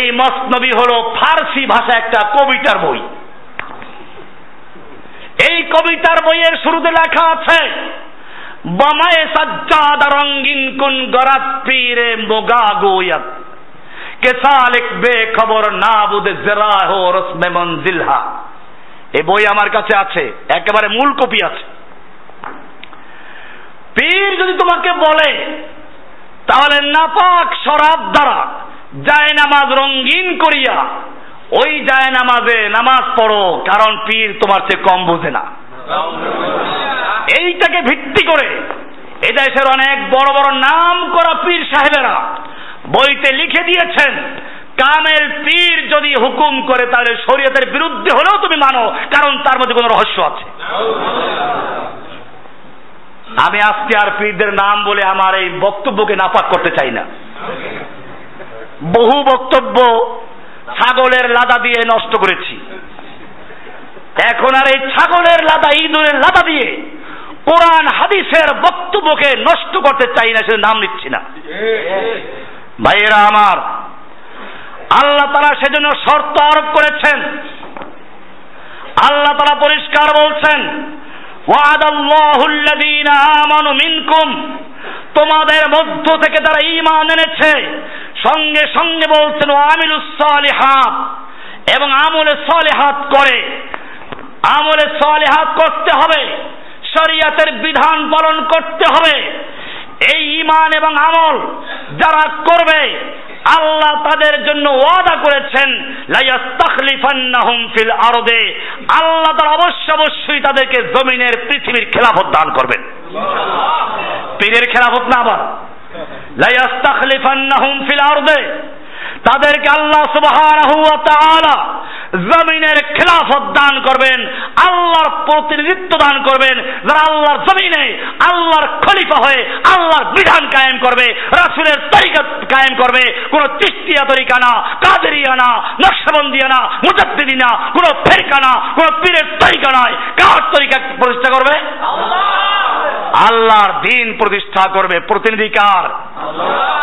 এই মসনবী হলো ফার্সি ভাষা একটা কবিতার বই। এই কবিতার বইয়ের শুরুতে লেখা আছে, বমায়ে সাজ্জাদ রঙ্গিন কুন গরাত পীরে মোগা গোয়াত। কে সালিক বে খবর না বুদে জেরা হো রসমে মঞ্জিলহা। এই বই আমার কাছে আছে, একেবারে মূল কপি আছে। পীর যদি তোমাকে বলে, তাহলে নাপাক শরাব দ্বারা যায় নামাজ রঙ্গিন করিয়া ওই যায় নামাজে নামাজ পড়ো, কারণ পীর তোমার চেয়ে কম বোঝে না। এইটাকে ভিত্তি করে এদেশের অনেক বড় বড় নাম করা পীর সাহেবেরা বইতে লিখে দিয়েছেন কামেল পীর যদি হুকুম করে তাহলে শরীয়তের বিরুদ্ধে হলেও তুমি মানো, কারণ তার মধ্যে কোনো রহস্য আছে। আমি আজকে আর পীরদের নাম বলে আমার এই বক্তব্যকে নাপাক করতে চাই না। বহু বক্তব্য ছাগলের লাদা দিয়ে নষ্ট করেছি। এখন আর এই ছাগলের লাদা, ইঁদুরের লাদা দিয়ে কোরআন, হাদিসের বক্তব্যকে নষ্ট করতে চাই না সে নাম নিচ্ছি না। ভাইয়েরা আমার, আল্লাহ তারা সেজন্য শর্ত আরোপ করেছেন। আল্লাহ তারা পরিষ্কার বলছেন তোমাদের মধ্য থেকে তারা ঈমান এনেছে, সঙ্গে সঙ্গে বলছেন আমিলুস সালিহাত, এবং আমলে সালিহাত করে। আমলে সালিহাত করতে হবে, শরিয়াতের বিধান পালন করতে হবে। এই ইমান এবং আমল যারা করবে আল্লাহ তাদের জন্য ওয়াদা করেছেন লাইয়াস্তাখলিফান্নাহুম ফিল আরদে। আল্লাহ তার অবশ্য অবশ্যই তাদেরকে জমিনের পৃথিবীর খেলাফত দান করবেন। পীরের খেলাফত না আবার। লাইয়াস্তাখলিফান্নাহুম ফিল আরদে। তাদেরকে আল্লাহ ওয়া জমিনের খেলাফত দান করবেন, আল্লাহর প্রতিনিধিত্ব দান করবেন। যারা আল্লাহর জমিনে, আল্লাহর খলিফা হয়ে আল্লাহর বিধান কায়েম করবে, রাসুলের তরিকা কায়েম করবে, কোন তিস্তিয়া তরিকা না, কাদেরিয়া না নকশবন্দিয়া না, মুজাদ্দিদি না, কোন ফেরকা না, কোন পীরের তরিকা নয় কার তরিকা প্রতিষ্ঠা করবে? আল্লাহর দিন প্রতিষ্ঠা করবে। প্রতিনিধি কার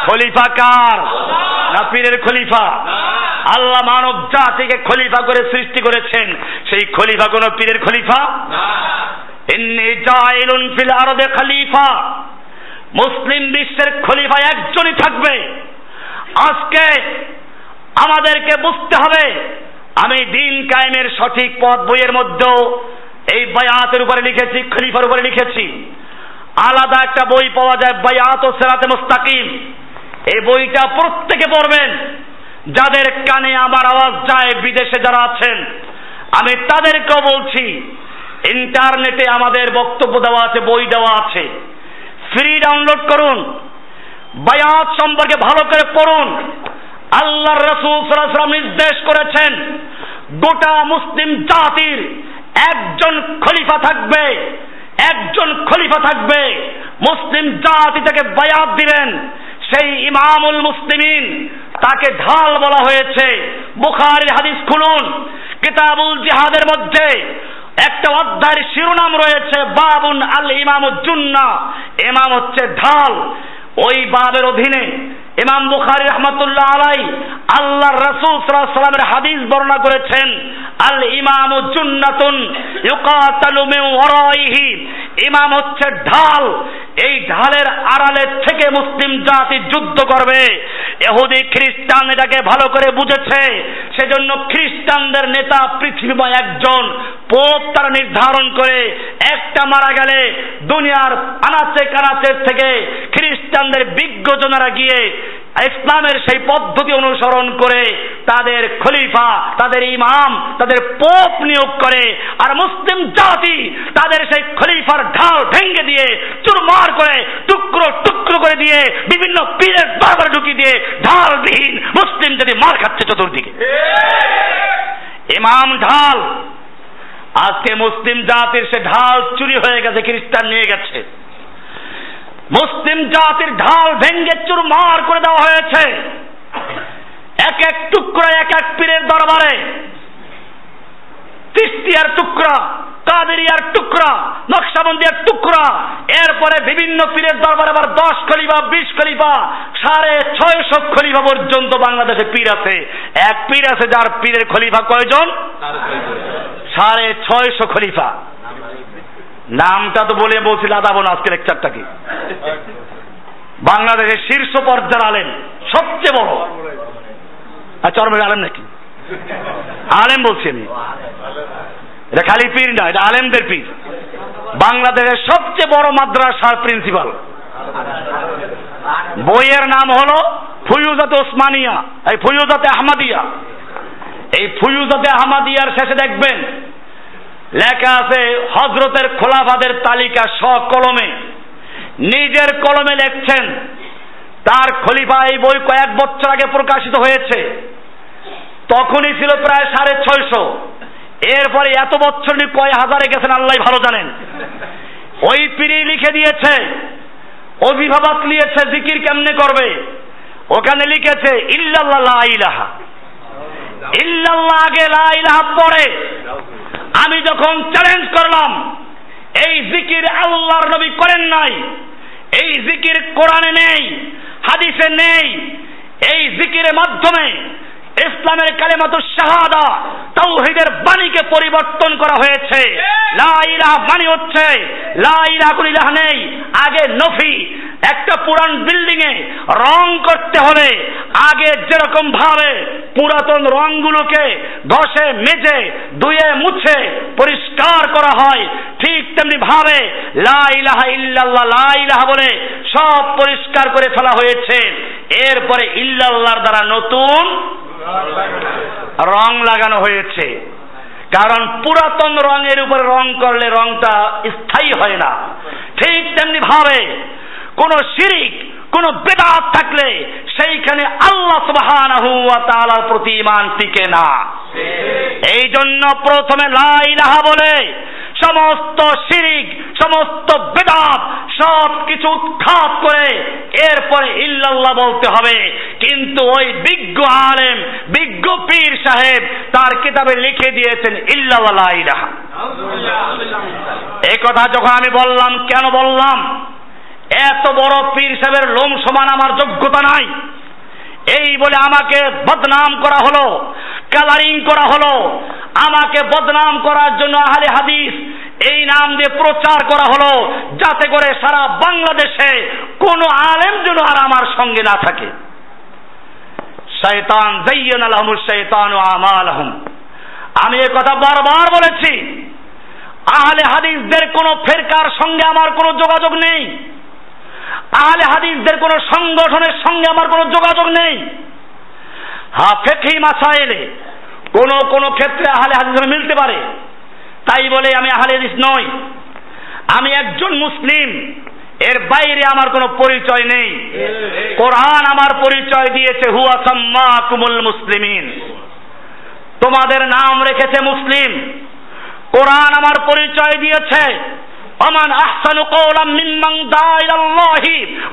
খলিফা কার না পীরের খলিফা। আল্লাহ মানব জাতিকে খলিফা করে সৃষ্টি করেছেন। সেই খলিফা কোন পীরের খলিফা? ইন্নি জাইলুন ফিল আরদে খলিফা। মুসলিম বিশ্বের খলিফা একজনই থাকবে। আজকে আমাদেরকে বুঝতে হবে আমি দিন কায়েমের সঠিক পথ বইয়ের মধ্যেও এই বায়াতের উপরে লিখেছি খলিফার উপরে লিখেছি। আলাদা একটা বই পাওয়া যায়, বায়াত ও সেরাতে মুস্তাকিম। এই বইটা প্রত্যেকে পড়বেন। যাদের কানে আমার আওয়াজ যায়, বিদেশে যারা আছেন, আমি তাদেরকেও বলছি, ইন্টারনেটে আমাদের বক্তব্য দেওয়া আছে, বই দেওয়া আছে। ফ্রি ডাউনলোড করুন। বায়াত সম্পর্কে ভালো করে পড়ুন। আল্লাহ রসুল সাল্লাম নির্দেশ করেছেন, গোটা মুসলিম জাতির একজন খলিফা থাকবে। একজন খলিফা থাকবে। মুসলিম জাতি থেকে বায়াত দিবেন। সেই ইমামুল মুসলিমিন, তাকে ঢাল বলা হয়েছে। বুখারির হাদিস খুলুন। কিতাবুল জিহাদের মধ্যে একটা অধ্যায়ের শিরোনাম রয়েছে, বাবুন আল ইমামুজ্জুন্না ইমাম হচ্ছে ঢাল। ওই বাবের অধীনে ইমাম বুখারি রহমতুল্লাহ আলাই আল্লাহর রসুল সাল্লামের হাদিস বর্ণনা করেছেন, আল ইমাম জুন্নাতুন ইউকাতালু মিন ওয়ারাইহি। ইমাম হচ্ছে ঢাল, এই ঢালের আড়ালে থেকে মুসলিম জাতি যুদ্ধ করবে। এহুদি খ্রিস্টান এটাকে ভালো করে বুঝেছে, সেজন্য খ্রিস্টানদের নেতা পৃথিবীময় একজন। পোপ তারা নির্ধারণ করে, একটা মারা গেলে দুনিয়ার আনাচে কানাচের থেকে খ্রিস্টানদের বিজ্ঞজনেরা গিয়ে ইসলামের সেই পদ্ধতি অনুসরণ করে তাদের খলিফা, তাদের ইমাম, তাদের পোপ নিয়োগ করে আর মুসলিম জাতি তাদের সেই খলিফার ঢাল ভেঙ্গে দিয়ে, চুরমার করে, টুকরো টুকরো করে দিয়ে, বিভিন্ন পীরের দরবার ঢুকিয়ে দিয়ে ঢালবিহীন মুসলিম জাতি মার খাচ্ছে চতুর্দিকে। ইমাম ঢাল, আজকে মুসলিম জাতির সে ঢাল চুরি হয়ে গেছে, খ্রিস্টান নিয়ে গেছে। মুসলিম জাতির ঢাল ভেঙ্গে চুরমার করে দেওয়া হয়েছে। এক এক টুকরা এক এক পীরের দরবারে। তিস্তিয়ার টুকরা কাদেরিয়ার টুকরা নকশাবন্দিয়ার টুকরা। এরপরে বিভিন্ন পীরের দরবারে আবার দশ খলিফা বিশ খলিফা সাড়ে ছয়শো খলিফা পর্যন্ত বাংলাদেশে পীর আছে। এক পীর আছে যার পীরের খলিফা কয়জন? সাড়ে ছয়শো খলিফা। নামটা তো বলে বলছিল আদাবো না আজকে লেকচারটা কি? বাংলাদেশের শীর্ষ পর্যায়ের আলেম, সবচেয়ে বড়। আর চরমের আলেম নাকি? আলেম বলছি আমি। এটা খালি পীর না, এটা আলেমদের পীর। বাংলাদেশের সবচেয়ে বড় মাদ্রাসার প্রিন্সিপাল বইয়ের নাম হলো ফুয়ুজাতে ওসমানিয়া, এই ফুয়ুজাতে আহমাদিয়া। এই ফুয়ুজাতে আহমাদিয়ার শেষে দেখবেন লেখা আছে হজরতের খোলাফাদের তালিকা স কলমে নিজের কলমে লেখছেন, তার খলিফা এই বই কয়েক বছর আগে প্রকাশিত হয়েছে। তখনই ছিল প্রায় সাড়ে ছয়শো। এরপরে এত বছর কয় হাজারে গেছেন, আল্লাহ ভালো জানেন। ওই পিড়ি লিখে দিয়েছে, অভিভাবক নিয়েছে জিকির কেমনে করবে? ওখানে লিখেছে, ইল্লাল্লাহ ইলাহা। ইল্লাল্লাহ আগে লা ইলাহা পরে। আমি যখন চ্যালেঞ্জ করলাম, এই জিকির আল্লাহর নবী করেন নাই, এই জিকির কোরআনে নেই, হাদিসে নেই, এই জিকিরের মাধ্যমে ইসলামের কালেমাতু শাহাদা তাওহীদের বাণীকে পরিবর্তন করা হয়েছে। লা ইলাহা বাণী হচ্ছে লা ইলাহা কোন ইলাহ নেই। আগে নফি একটা পুরান বিল্ডিং এ রং করতে হলে আগে যেরকম ভাবে পুরাতন রংগুলোকে ঘষে মেজে ধুয়ে মুছে পরিষ্কার করা হয় ঠিক তেমনি ভাবে লা ইলাহা ইল্লাল্লাহ লা ইলাহা বলে সব পরিষ্কার করে ফেলা হয়েছে। এরপরে ইল্লাল্লাহর দ্বারা নতুন রং লাগানো হয়েছে। কারণ পুরাতন রঙের উপরে রং করলে রংটা স্থায়ী হয় না। ঠিক তেমনি ভাবে কোন শিরিক কোন বেদাত থাকলে সেইখানে আল্লাহ সুবহানাহু ওয়া তাআলার প্রতি ঈমান টিকে না। এই জন্য প্রথমে লা ইলাহা বলে সমস্ত শিরিক, সমস্ত বেদাত সব কিছু উৎখাত করে এরপরে ইল্লাল্লাহ বলতে হবে। কিন্তু ওই বিজ্ঞ আলেম, বিজ্ঞ পীর সাহেব তার কিতাবে লিখে দিয়েছেন, ইল্লাল্লাহ ইলাহা। এই কথা যখন আমি বললাম, কেন বললাম? এত বড় পীর সাহেবের লোম সমান আমার যোগ্যতা নাই। এই বলে আমাকে বদনাম করা হলো কালারিং করা হলো। আমাকে বদনাম করার জন্য আহলে হাদিস এই নাম দিয়ে প্রচার করা হলো, যাতে করে সারা বাংলাদেশে কোনো আলেম যেন আর আমার সঙ্গে না থাকে। শয়তান জাইয়ান আলহমুল শৈতান ও আমাল আমি এ কথা বারবার বলেছি, আহলে হাদিসদের কোনো ফেরকার সঙ্গে আমার কোনো যোগাযোগ নেই। আহলে হাদিসদের কোনো সংগঠনের সঙ্গে আমার কোনো যোগাযোগ নেই। হা ফেকি মাসাইলে, কোন কোন ক্ষেত্রে আহলে হাদিস মিলতে পারে। তাই বলে আমি আহলে হাদিস নই। আমি একজন মুসলিম, এর বাইরে আমার কোনো পরিচয় নেই। কোরআন আমার পরিচয় দিয়েছে, হুয়া সাম্মা কুমুল মুসলিমিন। তোমাদের নাম রেখেছে মুসলিম। কোরআন আমার পরিচয় দিয়েছে। ومن أحسن قولا ممن دعا إلى الله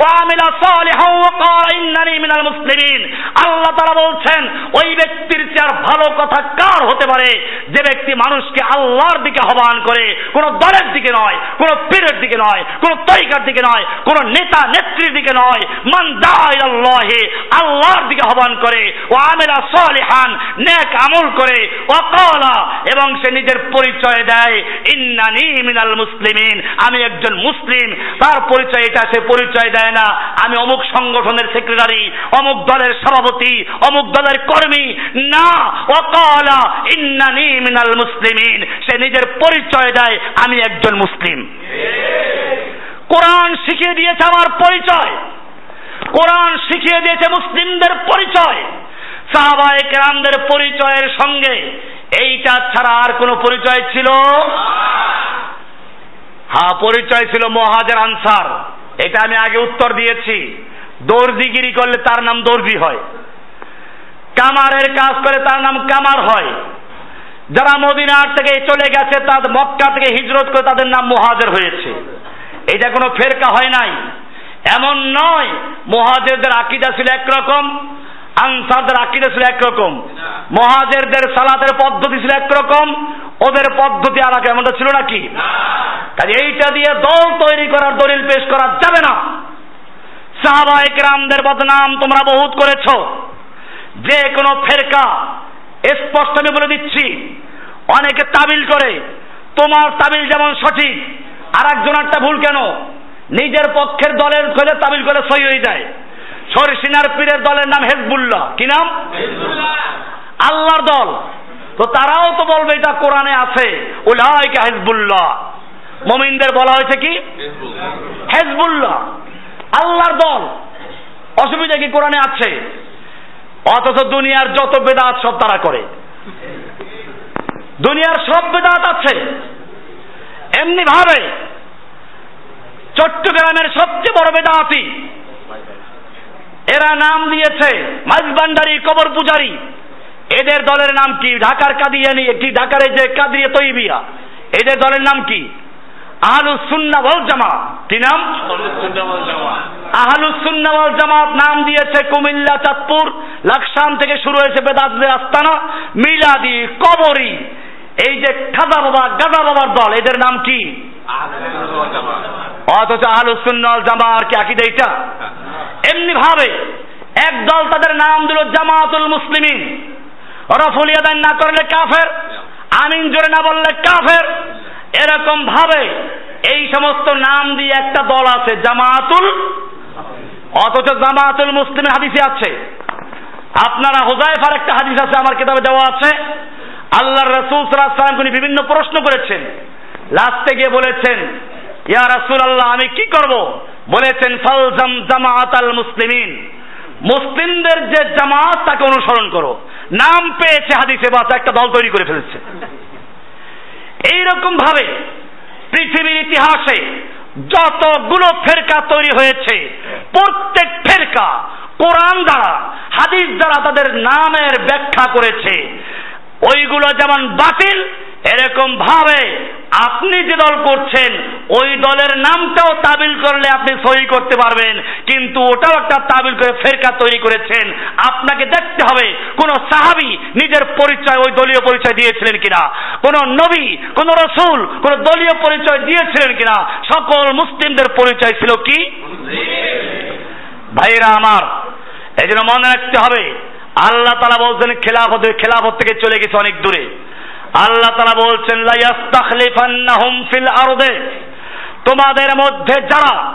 وعمل صالحا وقال إنني من المسلمين আল্লাহ তারা বলছেন ওই ব্যক্তির চেয়ে ভালো কথা কার হতে পারে যে ব্যক্তি মানুষকে আল্লাহর দিকে আহ্বান করে কোন দলের দিকে নয় কোন পীরের দিকে নয় কোন তরিকার দিকে নয় কোন নেতা নেত্রীর দিকে নয় মান দাইল্লাহে আল্লাহর দিকে আহ্বান করে ও আমেলা সালিহান নেক আমল করে ও কলা এবং সে নিজের পরিচয় দেয় ইন্নানি মিনাল মুসলিমিন আমি একজন মুসলিম, তার পরিচয় এটা, সে পরিচয় দেয় না। আমি অমুক সংগঠনের সেক্রেটারি, অমুক দলের সভাপতি, অমুক দলের কর্মী। না ও কলা ইন্নানি মিনাল মুসলিমিন। সে নিজের পরিচয় দেয়, আমি একজন মুসলিম। কোরআন শিখিয়ে দিয়েছে আমার পরিচয়। কোরআন শিখিয়ে দিয়েছে মুসলিমদের পরিচয়। সাহাবায়ে কেরামদের পরিচয়ের সঙ্গে এইটা ছাড়া আর কোনো পরিচয় ছিল? হ্যাঁ পরিচয় ছিল মহাজের আনসার। এটা আমি আগে উত্তর দিয়েছি। দর্জিগিরি করলে তার নাম দর্জি হয়। কামারের কাজ করে তার নাম কামার হয়। যারা মদিনার থেকে চলে গেছে, তার মক্কা থেকে হিজরত করে তাদের নাম মহাজের হয়েছে। এটা কোনো ফেরকা হয় নাই। এমন নয়, মহাজেরদের আকিদা ছিল একরকম। আনসারদের আকিদা ছিল একরকম। মহাজেরদের সালাতের পদ্ধতি ছিল একরকম। ওদের পদ্ধতি আর এমনটা ছিল নাকি? কাজে এইটা দিয়ে দল তৈরি করার দলিল পেশ করা যাবে না। সাহাবা একরামদের বদনাম তোমরা বহুত করেছ। যে কোনো ফেরকা স্পষ্ট আমি বলে দিচ্ছি অনেকে তাবিল করে। তোমার তাবিল যেমন সঠিক আর একজনেরটা ভুল কেন? নিজের পক্ষের দলের করে তাবিল করে সই হয়ে যায়। সরসিনার পীরের দলের নাম হেজবুল্লাহ। কি নাম? আল্লাহর দল। তো তারাও তো বলবে এটা কোরআনে আছে। উলাইকা হেজবুল্লাহ। মমিনদের বলা হয়েছে কি? হেজবুল্লাহ। আল্লাহর দল। অসুবিধা কি কোরআনে আছে? অথচ দুনিয়ার যত বেদাত সব তারা করে। দুনিয়ার সব বেদাত আছে। এমনি ভাবে চট্টগ্রামের সবচেয়ে বড় বেদাতি এরা নাম দিয়েছে মাঝবান্ডারি কবর পূজারি। এদের দলের নাম কি? ঢাকার কাদিয়ানি একটি ঢাকার যে কাদিয়ে তৈবিয়া। এদের দলের নাম কি? আহলুস সুন্না ওয়াল জামাত। কি নাম? আহলুস সুন্না ওয়াল জামাত নাম দিয়েছে কুমিল্লা চাঁদপুর। লাকসাম থেকে শুরু হয়েছে বেদাতদের আস্তানা। মিলাদি কবরি। এই যে খাজা বাবা গাজা বাবার দল এদের নাম কি? অথচ আহলুস সুন্না ওয়াল জামার কি আকিদা এটা এমনি ভাবে এক দল তাদের নাম দিল জামাতুল মুসলিমিন। রফুল না করলে কাফের, আমিন জোরে না বললে কাফের। এরকম ভাবে এই সমস্ত নাম দিয়ে একটা দল আছে জামাতুল, অথচ জামাতুল মুসলিম হাদিসে আছে। আপনারা হোজাইফার একটা হাদিস আছে, আমার কিতাবে দেওয়া আছে। আল্লাহ রসুল সাল্লাম তিনি বিভিন্ন প্রশ্ন করেছেন। লাস্টে গিয়ে বলেছেন, ইয়া রাসূল আল্লাহ আমি কি করব? বলেছেন, ফালজাম জামাত আল মুসলিমিন। মুসলিমদের যে জামাত, তাকে অনুসরণ করো। নাম পেয়েছে হাদিসে, বাস একটা দল তৈরি করে ফেলেছে। এইরকম ভাবে পৃথিবীর ইতিহাসে যতগুলো ফেরকা তৈরি হয়েছে, প্রত্যেক ফেরকা কোরআন দ্বারা, হাদিস দ্বারা তাদের নামের ব্যাখ্যা করেছে। ওইগুলো যেমন বাতিল এরকম ভাবে আপনি যে দল করছেন, ওই দলের নামটাও তাবিল করলে আপনি সহি করতে পারবেন। কিন্তু ওটাও একটা তাবিল করে ফেরকা তৈরি করেছেন। আপনাকে দেখতে হবে, কোন সাহাবি নিজের পরিচয়, ওই দলীয় পরিচয় দিয়েছিলেন কিনা? কোন নবী, কোন রসুল, কোন দলীয় পরিচয় দিয়েছিলেন কিনা? সকল মুসলিমদের পরিচয় ছিল কি? ভাইরা আমার এই জন্য মনে রাখতে হবে, আল্লাহ তালা বলছেন, খেলাফত খেলাফত থেকে চলে গেছে অনেক দূরে। আল্লাহ তারা বলছেন লাইয়াস্তাখলিফান্নাহুম ফিল আরদে। তোমাদের মধ্যে যারা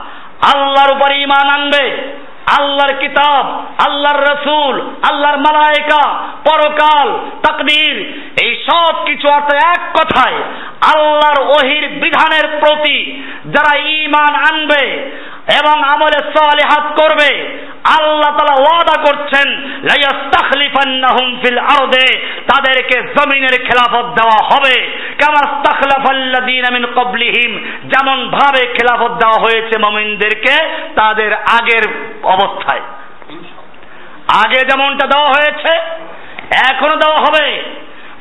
আল্লাহর উপর ঈমান আনবে, আল্লাহর কিতাব, আল্লাহর রসুল, আল্লাহর মালায়েকা, পরকাল, তাকদীর, এই সব কিছু অর্থ এক কথায় আল্লাহর ওহির বিধানের প্রতি যারা ঈমান আনবে এবং আমলে সালিহাত করবে। আল্লাহ তালা ওয়াদা করছেন লাইয়াস্তাখলিফান্নাহুম ফিল আরদে, তাদেরকে জমিনের খেলাফত দেওয়া হবে। কামাস্তাখলাফাল্লাযীনা মিন ক্বাবলিহিম, যেমন ভাবে খেলাফত দেওয়া হয়েছে মুমিনদেরকে, তাদের আগের অবস্থায়। আগে যেমনটা দেওয়া হয়েছে এখনও দেওয়া হবে।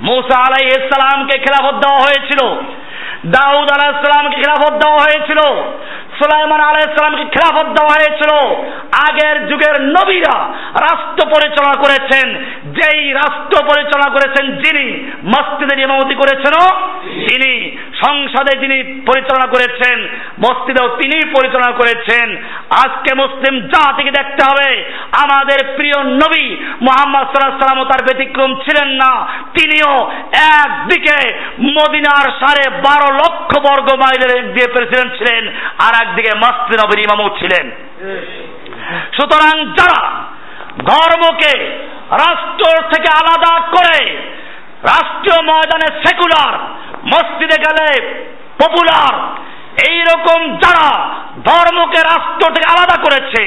মুসা আলাইহিস সালামকে খেলাফত দেওয়া হয়েছিল, দাউদ আলাহিসামকে খেলাফত দেওয়া হয়েছিল। সুলাইমান আলাইসালামকে খেলাফত দেওয়া হয়েছিল। আগের যুগের নবীরা রাষ্ট্র পরিচালনা করেছেন। যেই রাষ্ট্র পরিচালনা করেছেন যিনি, মসজিদের ইমামতি করেছেন তিনি। সংসদে যিনি পরিচালনা করেছেন, মসজিদেও তিনি পরিচালনা করেছেন। আজকে মুসলিম জাতিকে দেখতে হবে, আমাদের প্রিয় নবী মোহাম্মদ সাল্লাম তার ব্যতিক্রম ছিলেন না। তিনিও একদিকে মদিনার সাড়ে বারো লক্ষ বর্গ মাইলের দিয়ে প্রেসিডেন্ট ছিলেন, আর একদিকে মাস্তি নবীর ইমামও ছিলেন। সুতরাং যারা ধর্মকে রাষ্ট্র থেকে আলাদা করে রাষ্ট্রীয় ময়দানে সেকুলার, মসজিদে গেলে পপুলার এই রকম যারা ধর্মকে রাষ্ট্র থেকে আলাদা করেছে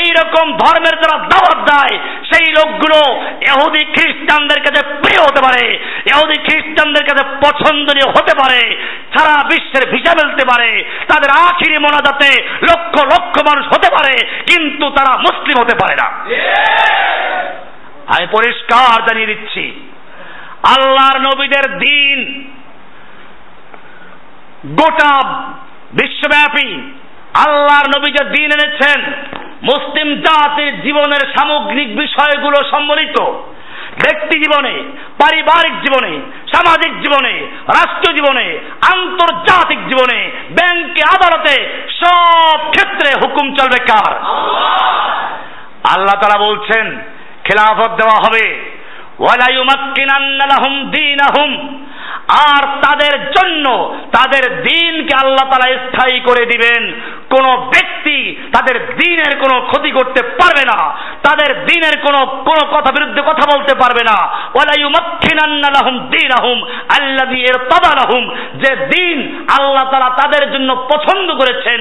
এই রকম ধর্মের যারা দাওয়াত দেয়, সেই লোকগুলো এহুদি খ্রিস্টানদের কাছে প্রিয় হতে পারে এহুদি খ্রিস্টানদের কাছে পছন্দনীয় হতে পারে, সারা বিশ্বের ভিসা মিলতে পারে, তাদের আখিরি মোনাজাতে লক্ষ লক্ষ মানুষ হতে পারে, কিন্তু তারা মুসলিম হতে পারে না। আমি পরিষ্কার জানিয়ে দিচ্ছি, আল্লাহর নবীদের দিন গোটা বিশ্বব্যাপী আল্লাহর নবী যে দিন এনেছেন মুসলিম জাতির জীবনের সামগ্রিক বিষয়গুলো সম্বলিত ব্যক্তি জীবনে পারিবারিক জীবনে সামাজিক জীবনে রাষ্ট্র জীবনে আন্তর্জাতিক জীবনে ব্যাংকে আদালতে সব ক্ষেত্রে হুকুম চলবে কার? আল্লাহ। তারা বলছেন খেলাফত দেওয়া হবে। ওয়ালাইউমাক্কিনান্না লাহুম দীনাহুম। আর তাদের জন্য তাদের দিনকে আল্লাহ তালা স্থায়ী করে দিবেন। কোন ব্যক্তি তাদের দিনের কোনো ক্ষতি করতে পারবে না। তাদের দিনের কোনো কোনো কথা বিরুদ্ধে কথা বলতে পারবে না। ওয়ালাইউমাক্খিনান্নালাহুম দীনাহুম আল্লাযী ইরতাদালাহুম। যে দিন আল্লাহ তাআলা তাদের জন্য পছন্দ করেছেন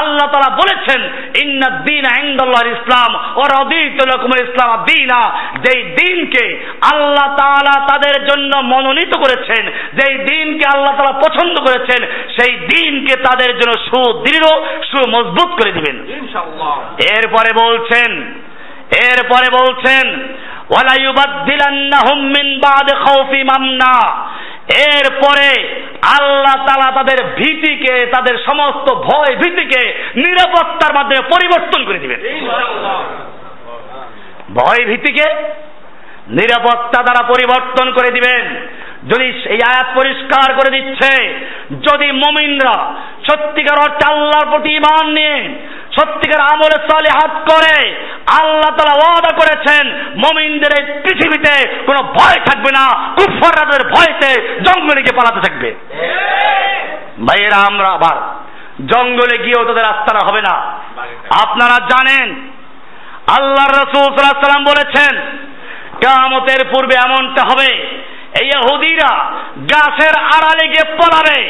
আল্লাহ তাআলা বলেছেন ইন্নাদ দীন ইনদাল্লাহিল ইসলাম ওয়া রাদিতু লাকুমুল ইসলাম দীনা। যেই দিনকে আল্লাহ তাআলা তাদের জন্য মনোনীত করেছেন যেই দিনকে আল্লাহ তাআলা পছন্দ করেছেন সেই দিনকে তাদের জন্য সুদৃঢ় সুমজবুত করে দিবেন। এরপরে বলছেন এরপরে বলছেন এরপরে আল্লাহ তালা তাদের ভীতিকে, তাদের সমস্ত ভয় ভীতিকে নিরাপত্তার মাধ্যমে পরিবর্তন করে দিবেন। ভয় ভীতিকে নিরাপত্তা দ্বারা পরিবর্তন করে দিবেন। যদি এই আয়াত পরিষ্কার করে দিচ্ছে, যদি মমিনরা সত্যিকার অর্থে আল্লাহর প্রতি ইমান নিয়ে সত্যিকার আমলে সালে হাত করে আল্লাহ তালা ওয়াদা করেছেন, মমিনদের এই পৃথিবীতে কোনো ভয় থাকবে না কুফারদের ভয়তে জঙ্গলে গিয়ে পালাতে থাকবে। ভাইয়েরা, আমরা আবার জঙ্গলে গিয়েও তাদের আস্তানা হবে না। আপনারা জানেন আল্লাহ রসুল সাল্লাম বলেছেন কামতের পূর্বে এমনটা হবে, এই হুদিরা গাছের আড়ালে গিয়ে পলাবে।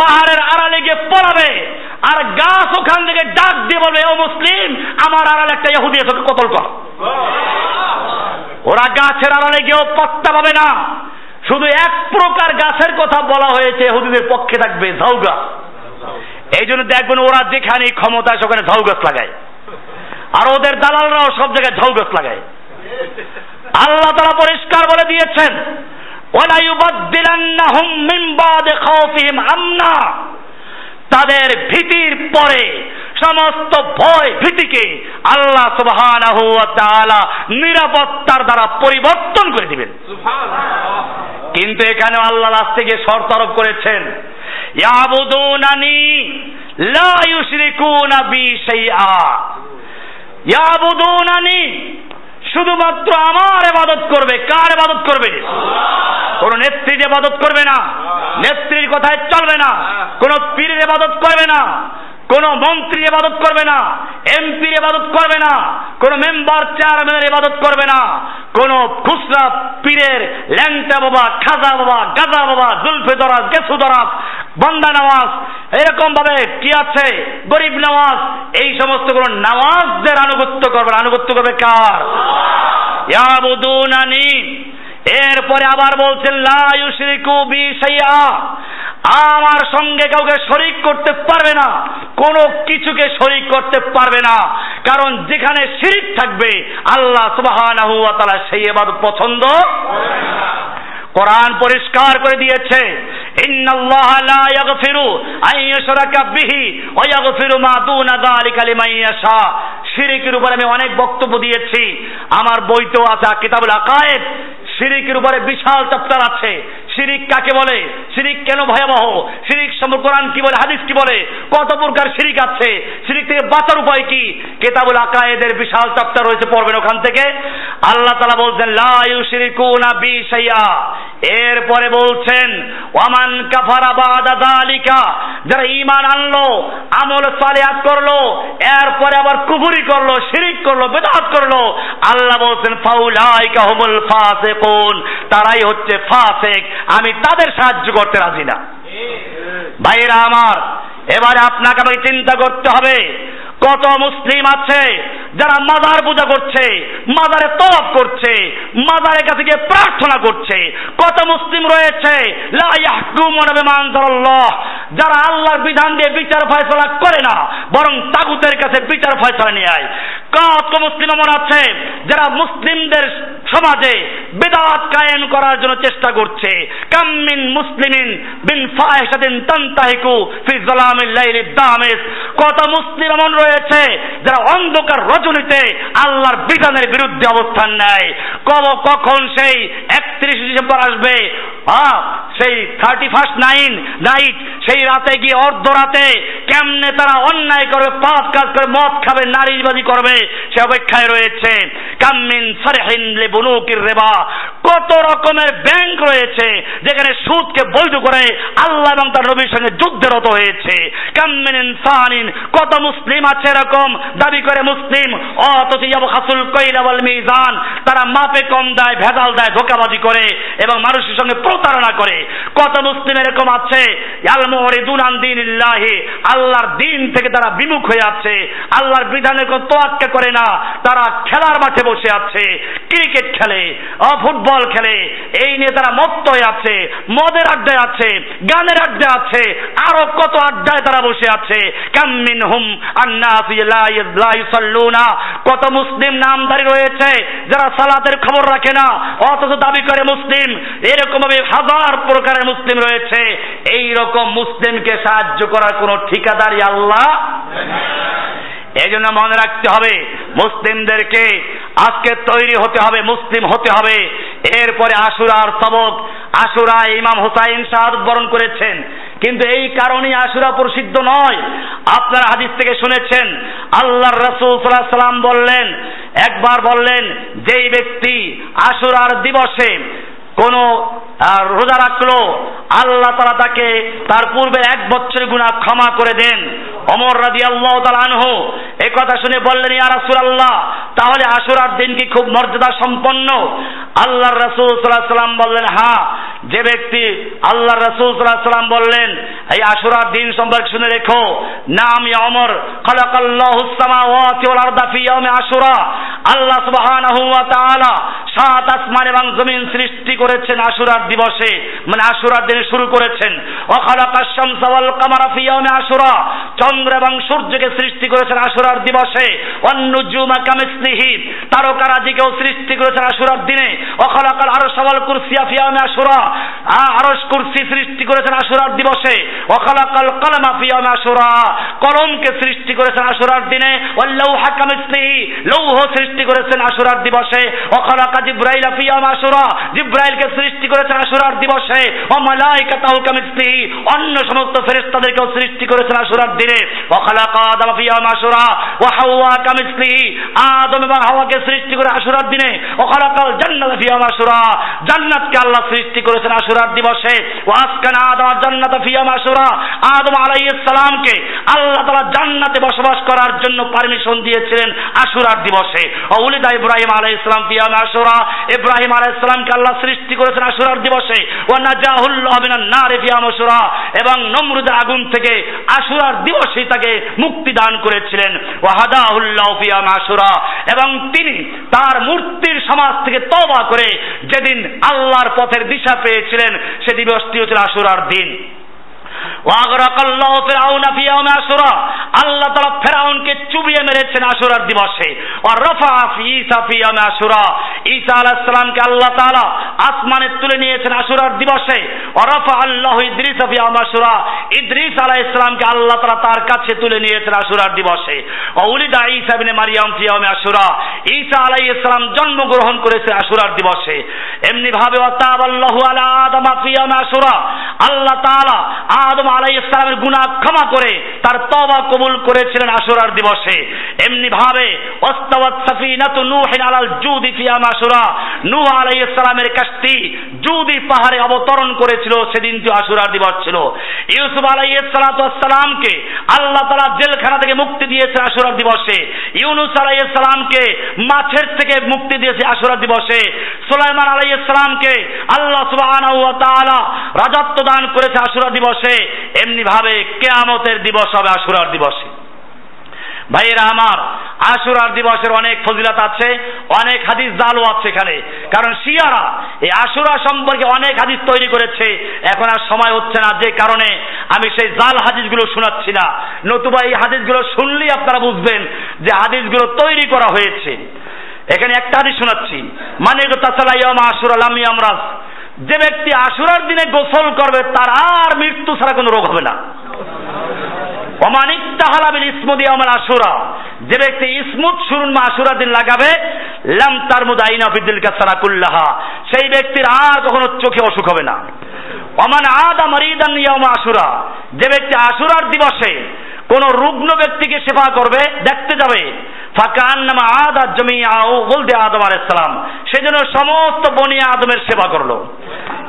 পাহাড়ের আড়ালে গিয়ে পড়াবে, আর গাছ ওখান থেকে ডাক দিয়ে বলবে, ও মুসলিম, আমার আড়ালে একটা ইহুদি তোকে কতল কর। ওরা গাছের আড়ালে গিয়েও পত্তা পাবে না। শুধু এক প্রকার গাছের কথা বলা হয়েছে, ইহুদিদের পক্ষে থাকবে ঝাউ গাছ এই জন্য দেখবেন ওরা যেখানে ক্ষমতা সেখানে ঝাউ গাছ লাগায়। আর ওদের দালালরাও সব জায়গায় ঝাউ গাছ লাগায়। আল্লাহ তারা পরিষ্কার বলে দিয়েছেন তাদের ভীতির পরে সমস্ত ভয় ভীতিকে আল্লাহ তাআলা নিরাপত্তার দ্বারা পরিবর্তন করে দিবেন। কিন্তু এখানে আল্লাহ লাস্ট থেকে শর্ত আরোপ করেছেন ইয়াবুদুনানি লা ইউশরিকুনা বি শাইআ। ইয়াবুদুনানি শুধুমাত্র আমার এবাদত করবে। কার এবাদত করবে? কোন নেত্রীর এবাদত করবে না। নেত্রীর কথায় চলবে না। কোন পীরের এবাদত করবে না। কোন মন্ত্রী ইবাদত করবে না। এমপির ইবাদত করবে না। কোন মেম্বার চেয়ারম্যানের ইবাদত করবে না। কোন খুচরা পীরের ল্যাংটা বাবা, খাজা বাবা, গাজা বাবা জুলফে দরাজ গেসু দরাজ বন্দা নামাজ এরকম ভাবে কি আছে? গরিব নামাজ, এই সমস্ত কোন নামাজদের আনুগত্য করবে। আনুগত্য করবে কার? ইয়াবুদুনানি। এরপরে আবার বলছেন, লা ইউশরিকু বি শাইআ। আমার সঙ্গে কাউকে শরিক করতে পারবে না। কোনো কিছুকে শরিক করতে পারবে না। কারণ যেখানে শিরিক থাকবে, আল্লাহ সুবহানাহু সেই ইবাদত পছন্দ কোরআন পরিষ্কার করে দিয়েছে। ইন্নাল্লাহা লা বিহি মা আমি অনেক বক্তব্য দিয়েছি। আমার বইতেও আছে কিতাবুল আকায়েদ। শিরিকের উপরে বিশাল চ্যাপ্টার আছে। শিরিক কাকে বলে? শিরিক কেন ভয়াবহ? শিরিক কোরআন কি বলে? হাদিস কি বলে? কত প্রকার শিরিক আছে? শিরিক থেকে বাঁচার উপায় কি? কেতাবুল আকায়েদের বিশাল চ্যাপ্টার রয়েছে, পড়বেন ওখান থেকে। আল্লাহ তাআলা বলছেন, লা ইউশরিকুনা বি শাইয়া এরপরে বলছেন, ওয়ামান কাফারা বাদা যালিকা। যারা ঈমান আনলো, আমল সালিহাত করল, এরপরে আবার কুফরি করল, শিরিক করল, বেদাত করল, আল্লাহ বলছেন, ফাউলাইকা হুমুল ফাসিকুন। তারাই হচ্ছে ফাসিক। আমি তাদের সাহায্য করতে রাজি না। ভাইয়েরা আমার এবারে আপনাকে আমাকে চিন্তা করতে হবে। কত মুসলিম আছে যারা মাজার পূজা করছে, মাজারে তরফ করছে, মাজারের কাছে গিয়ে প্রার্থনা করছে। কত মুসলিম রয়েছে? যারা আল্লাহর বিধান দিয়ে বিচার ফয়সলা করে না, বরং তাগুতের কাছে বিচার ফয়সলা নিয়ে আয়। কত মুসলিম এমন আছে যারা মুসলিমদের সমাজে বেদাত কায়েম করার জন্য চেষ্টা করছে। কাম্মিন মুসলিমিন বিন ফাহিশাতিন তান্তাহিকু ফি লাইলি দামিস। কত মুসলিম এমন রয়েছে যারা অন্ধকার রজনীতে আল্লাহর বিধানের বিরুদ্ধে অবস্থান নেয়। কব কখন সেই একত্রিশ ডিসেম্বর আসবে? সেই থার্টি ফার্স্ট নাইন নাইট সেই রাতে গিয়ে অর্ধরাতে কেমনে তারা অন্যায় করবে পাপ কাজ করে, মদ খাবে, নারীবাদী করবে, সে অপেক্ষায় রয়েছে। কাম্মিন সারহিন বুনুকির রেবা। কত রকমের ব্যাংক রয়েছে যেখানে সুদকে বৈধ করে আল্লাহ এবং তার নবীর সঙ্গে যুদ্ধরত হয়েছে। কত মুসলিম আছে এরকম? দাবি করে মুসলিম মিজান। তারা মাপে কম দেয়, ভেজাল দেয়, ধোকাবাজি করে এবং মানুষের সঙ্গে প্রতারণা করে। কত মুসলিম এরকম আছে? আল দিনিল্লাহি, আল্লাহর দিন থেকে তারা বিমুখ হয়ে আছে। আল্লাহর বিধানের তোয়াক্কা করে না, তারা খেলার মাঠে বসে আছে। ক্রিকেট খেলে ফুটবল খেলে, এই নিয়ে তারা মত্ত আছে, মদের আড্ডায় আছে, গানের আড্ডায় আছে, আরও কত আড্ডায় তারা বসে আছে। কাম্মিন হুম ইউসাল্লুনা। কত মুসলিম নামধারী রয়েছে, যারা সালাতের খবর রাখে না, অথচ দাবি করে মুসলিম। এরকম ভাবে হাজার প্রকারের মুসলিম রয়েছে। এই রকম মুসলিমকে সাহায্য করার কোন ঠিকাদারি আল্লাহ এই জন্য মনে রাখতে হবে, মুসলিমদেরকে আজকে তৈরি হতে হবে, মুসলিম হতে হবে। এরপরে আশুরার সবক আশুরা ইমাম হুসাইন শাহাদ বরণ করেছেন। কিন্তু এই কারণেই আশুরা প্রসিদ্ধ নয়। আপনার হাদিস থেকে শুনেছেন, আল্লাহর রসুল সাল্লাম বললেন, একবার বললেন, যেই ব্যক্তি আশুরার দিবসে কোন রোজা রাখল, আল্লাহ তারা তাকে তার পূর্বে এক বছর গুণা ক্ষমা করে দেন। অমর রাদি আল্লাহ আনহু এই কথা শুনে বললেন, ইয়া রাসুল আল্লাহ তাহলে আশুরার দিন কি খুব মর্যাদা সম্পন্ন? আল্লাহর রাসূল সাল্লাল্লাহু সাল্লাম বললেন হ্যাঁ। যে ব্যক্তি আল্লাহ রাসূল সাল্লাল্লাহু সাল্লাম বললেন, এই আশুরার দিন সম্পর্কে শুনে রেখো। নাম অমর খালাকাল্লাহু সামাওয়াতি ওয়াল আরদা ফি ইয়াউমি আশুরা। আল্লাহ সুবহানাহু ওয়া সাত আসমান এবং জমিন সৃষ্টি করেছেন আশুরার দিবসে মানে আশুরার দিনে শুরু করেছেন। ও খালাকাশ শামসা ওয়াল কামারা ফি আশুরা। চন্দ্র এবং সূর্যকে সৃষ্টি করেছেন আশুরার দিবসে। অন্নুজুমা কামিসলিহি, তারকারাজিকেও সৃষ্টি করেছেন আশুরার দিনে। অখলাকাল আরও সওয়াল কুরসিয়া ফিয়ামে আশুরা আরশ কুরসি সৃষ্টি করেছেন আশুরার দিবসে। অখলাকাল কলমা ফিয়ামে আশুরা, কলমকে সৃষ্টি করেছেন আশুরার দিনে। ওয়াল্লাউ হাকামিসলিহি লৌহ সৃষ্টি করেছেন আশুরার দিবসে। অখলাকা জিব্রাইল ফিয়ামে আশুরা, জিব্রাইলকে সৃষ্টি করেছেন আশুরার দিবসে। ও কামিসলিহি, অন্য সমস্ত সৃষ্টি করেছেন আশুরার দিনে। সৃষ্টি করে আশুরার দিনে জান্নাতকে আল্লাহ সৃষ্টি করেছেন দিবসে আদম সালামকে আল্লাহ জান্নাতে বসবাস করার জন্য পারমিশন দিয়েছিলেন দিবসে ও উলিদা ইব্রাহিম ইব্রাহিম আল্লাহ সৃষ্টি করেছেন আশুরার দিবসে, ওয়া নাজাহুল্লাহ মিনান নার ফিয়া এবং নমরুদের আগুন থেকে আশুরার দিবসেই তাকে মুক্তি দান করেছিলেন। ওয়াহাদা মাশুরা। এবং তিনি তার মূর্তির সমাজ থেকে তবা করে যেদিন আল্লাহর পথের দিশা পেয়েছিলেন, সে দিবসটি হচ্ছে আসুরার দিন। আল্লাহ তাআলা ফেরাউনকে চুবিয়ে মেরেছেন দিবসে। ঈসা সালামকে আল্লাহ তাআলা আসমানে তুলে নিয়েছেন দিবসে। ওয়া রাফা আল্লাহু ইদ্রিস ইদ্রিস আলাইহিস সালামকে আল্লাহ তার কাছে তুলে নিয়েছেন আশুরার দিবসে। উলিদা ঈসা ইবনে মারইয়াম ফি ইয়াউমি আশুরা। ঈসা আলাইহিস সালাম জন্মগ্রহণ করেছে আশুরার দিবসে। এমনি ভাবে তাবাল্লাহু আলা আদম ফি ইয়াউমি আশুরা। আল্লাহ তাআলা আদম আলাইহিস সালামের গুনাহ ক্ষমা করে, তার তওবা কবুল করেছিলেন আশুরার দিবসে। এমনি ভাবে, ওয়াস্তাওয়াত সাফিনাতু নূহিন আলাল জুদি ফি ইয়াউমি আশুরা নূহ আলাইহিস সালামের কাশতি জুদি পাহাড়ে অবতরণ করেছিল, সেদিনটি আশুরার দিবস ছিল। ইউসুফ আলাইহিস সালাতু সালামকে আল্লাহ তাআলা জেলখানা থেকে মুক্তি দিয়েছে আশুরার দিবসে। ইউনুস আলাইহিস সালামকে মাছের থেকে মুক্তি দিয়েছে আশুরার দিবসে। সুলাইমান আলাইহিস সালামকে আল্লাহ ওয়া রাজত্ব দান করেছে আশুরা দিবসে। এমনি ভাবে কেয়ামতের দিবস হবে আশুরার দিবসে। ভাইয়েরা আমার, আশুরার দিবসের অনেক ফজিলত আছে, অনেক হাদিস জালও আছে এখানে। কারণ শিয়ারা এই আশুরা সম্পর্কে অনেক হাদিস তৈরি করেছে। এখন আর সময় হচ্ছে না, যে কারণে আমি সেই জাল হাদিসগুলো শোনাচ্ছি না। নতুবা এই হাদিসগুলো শুনলেই আপনারা বুঝবেন যে হাদিসগুলো তৈরি করা হয়েছে। এখানে একটা হাদিস শোনাচ্ছি। মানে তাছাড়া ইয়ম আশুরা লামি আমরাজ যে ব্যক্তি আশুরার দিনে গোসল করবে, তার আর মৃত্যু ছাড়া কোনো রোগ হবে না। অমানিক তাহালাবিল ইসমুদি আমার আশুরা। যে ব্যক্তি ইসমুদ শুরুন মা আশুরা দিন লাগাবে, লাম তার মুদ আইনা ফিদিল কাসারা কুল্লাহা। সেই ব্যক্তির আর কখনো চোখে অসুখ হবে না। অমান আদা মারিদান ইয়াম আশুরা। যে ব্যক্তি আশুরার দিবসে কোন রুগ্ন ব্যক্তিকে সেবা করবে, দেখতে যাবে ফাকান নামা আদা জমিয়াও বলতে আদম আলাইহিস সালাম। সেজন্য সমস্ত বনি আদমের সেবা করল।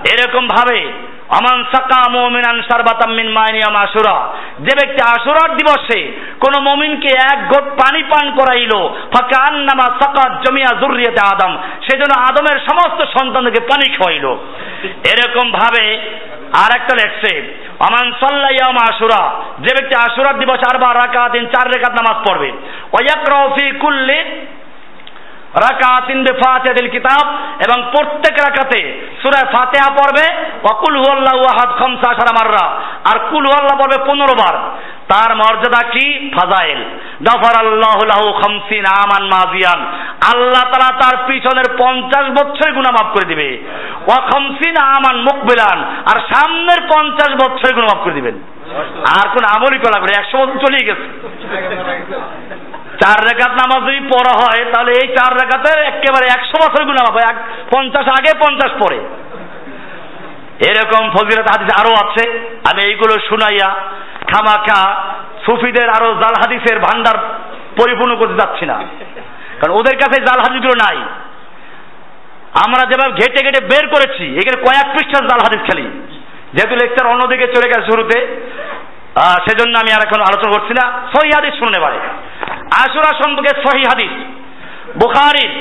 এরকম ভাবে আমান সাকা মুমিনান সারবাতাম মিন মাইনিয়াম আশুরা যে ব্যক্তি আশুরার দিবসে কোন মুমিনকে এক ঘট পানি পান করাইলো ফাঁকা আন্নামা সাকাত জমিয়া জুরিয়াতে আদম সেজন্য আদমের সমস্ত সন্তানকে পানি খাওয়াইলো। এরকম ভাবে আর একটা লেখছে আমান সাল্লাইয়াম আশুরা। যে ব্যক্তি আশুরার দিবস আর বার রাকাত দিন চার রেখাত নামাজ পড়বে। ওয়াকরাউ ফি কুল্লি রাকাতিন বিফাতিহাতিল কিতাব এবং প্রত্যেক রাকাতে সূরা ফাতিহা পড়বে, ওয়া কুল হুয়াল্লাহু আহাদ খামসা আশারা মাররা। আর কুল হুয়াল্লাহ পড়বে 15 বার। তার মর্যাদা কি? ফাজাইল। গাফার আল্লাহ লাহু খামসিন আমান মাজিয়ান। আল্লাহ তাআলা তার পিছনের 50 বছরের গুনাহ মাফ করে দিবে। ওয়া খামসিন আমান মুকবিলান। আর সামনের 50 বছরের গুনাহ মাফ করে দিবেন। আর কোন আমলই করা করে 100 বছর চলেই গেছে। চার রেখাত নামাজ যদি পড়া হয়, তাহলে এই চার রেখাতে একেবারে একশো বছর গুণা হবে পঞ্চাশ আগে, পঞ্চাশ পরে। এরকম ফজিলত হাদিস আরও আছে। আমি এইগুলো শুনাইয়া খামাখা সুফিদের আরও জাল হাদিসের ভান্ডার পরিপূর্ণ করতে যাচ্ছি না। কারণ ওদের কাছে জাল হাদিসগুলো নাই। আমরা যেভাবে ঘেটে ঘেটে বের করেছি, এখানে কয়েক পৃষ্ঠার জাল হাদিস খালি। যেহেতু লেকচার অন্যদিকে চলে গেছে শুরুতে সেজন্য আমি আর এখন আলোচনা করছি না। সহি হাদিস শুনে পারে আশুরা সম্পর্কে সহি হাদিস বুখারির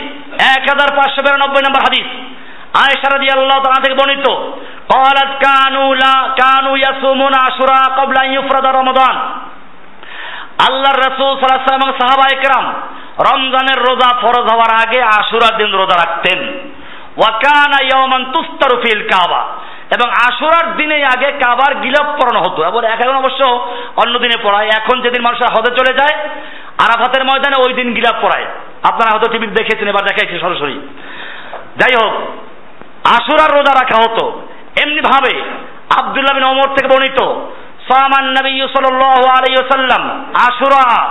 এক হাজার পাঁচশো বিরানব্বই নম্বর হাদিস আয়েশা রাদিয়াল্লাহু তাআলা থেকে বর্ণিত قالت كانوا لا كانوا يصومون عاشوراء قبل ان يفرض رمضان আল্লাহর রাসূল সাল্লাল্লাহু আলাইহি ওয়াসাল্লাম সাহাবা একরাম রমজানের রোজা ফরজ হওয়ার আগে আশুরার দিন রোজা রাখতেন ওয়া কানা ইয়াওমান তুস্তারু ফিল কাবা এবং আশুরার দিনে আগে কাবার গিলাপ পরানো হতো এবং এখন অবশ্য অন্য দিনে পড়ায় এখন যেদিন মানুষের হদে চলে যায় আরাফাতের ময়দানে ওই দিন গিলাপ পড়ায়। আপনারা হয়তো টিভি দেখেছেন, এবার দেখাইছি সরাসরি। যাই হোক, আশুরার রোজা রাখা হতো। এমনি ভাবে আব্দুল্লাহ বিন ওমর থেকে বর্ণিত সামান নবী সাল্লাল্লাহু আলাইহি ওয়াসাল্লাম, আশুরা,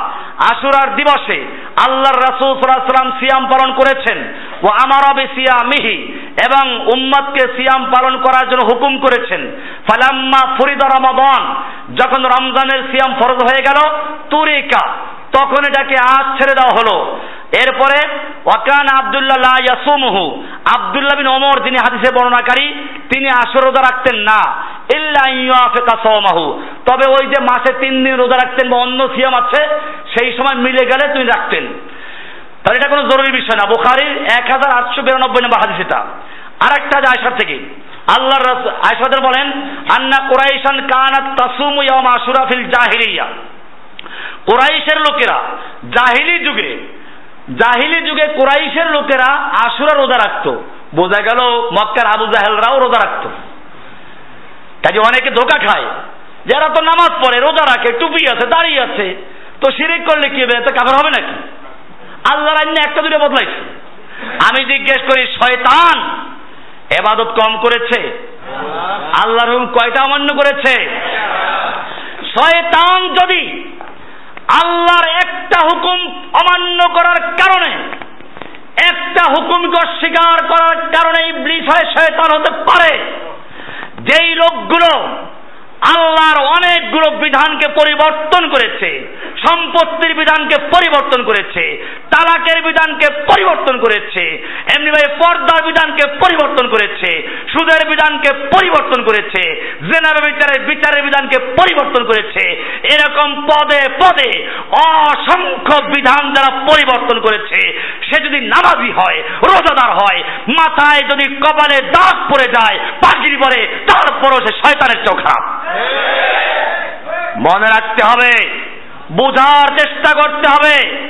আশুরার দিবসে আল্লাহর রাসূল সাল্লাল্লাহু সাল্লাম সিয়াম পালন করেছেন। ও আমার বি সিয়ামিহি এবং উম্মতকে সিয়াম পালন করার জন্য হুকুম করেছেন। ফালাম্মা ফরিদা রমাদান, যখন রমজানের সিয়াম ফরজ হয়ে গেল, তুরিকা তখন এটাকে আজ ছেড়ে দেওয়া হলো। এরপরে, ওয়াকান আব্দুল্লাহ ইয়াসুমহু। আব্দুল্লাহ বিন ওমর, যিনি হাদিসে বর্ণনাকারী, তিনি আসর রোজা রাখতেন না। ইল্লা ইয়াফিকা সাওমাহু। তবে ওই যে মাসে তিন দিন রোজা রাখতেন বা অন্য সিয়াম আছে, সেই সময় মিলে গেলে তিনি রাখতেন। তাহলে এটা কোনো জরুরি বিষয় না। বুখারির এক হাজার আটশো বিরানব্বই নম্বর হাদিস এটা। আর একটা আয়সার থেকে। আল্লাহর আয়সাদের বলেন, আন্না কুরাইশান কানাত তাসুমু ইয়াম আশুরা ফিল জাহিলিয়া। কোরাইশের লোকেরা, জাহিলি যুগে জাহিলি যুগে কোরাইশের লোকেরা আশুরা রোজা রাখতো। বোঝা গেল মক্কার আবু জাহেলরাও রোজা রাখতো। কাজে অনেকে ধোকা খায়। যারা তো নামাজ পড়ে, রোজা রাখে, টুপি আছে দাঁড়িয়ে আছে, তো শিরিক করলে কি হবে? এতে কাফের হবে নাকি? আল্লাহর আইনে একটা দুটো বদলাইছে। আমি জিজ্ঞেস করি, শয়তান এবাদত কম করেছে? আল্লাহর হুকুম কয়টা অমান্য করেছে? শয়তান যদি আল্লাহর একটা হুকুম অমান্য করার কারণে, একটা হুকুমকে অস্বীকার করার কারণে ইবলিস হয় শয়তান হতে পারে। যেই লোকগুলো আল্লাহর অনেকগুলো বিধানকে পরিবর্তন করেছে, সম্পত্তির বিধানকে পরিবর্তন করেছে, তালাকের বিধানকে পরিবর্তন করেছে এমনিভাবে পর্দার বিধানকে পরিবর্তন করেছে, সুদের বিধানকে পরিবর্তন করেছে জেনার বিচারের বিচারের বিধানকে পরিবর্তন করেছে, এরকম পদে পদে অসংখ্য বিধান যারা পরিবর্তন করেছে, সে যদি নামাজি হয়, রোজাদার হয়, মাথায় যদি কপালে দাগ পড়ে যায়, পাখির পরে, তারপরও সে শয়তানের চোখ খারাপ। মনে রাখতে হবে, বোঝার চেষ্টা করতে হবে।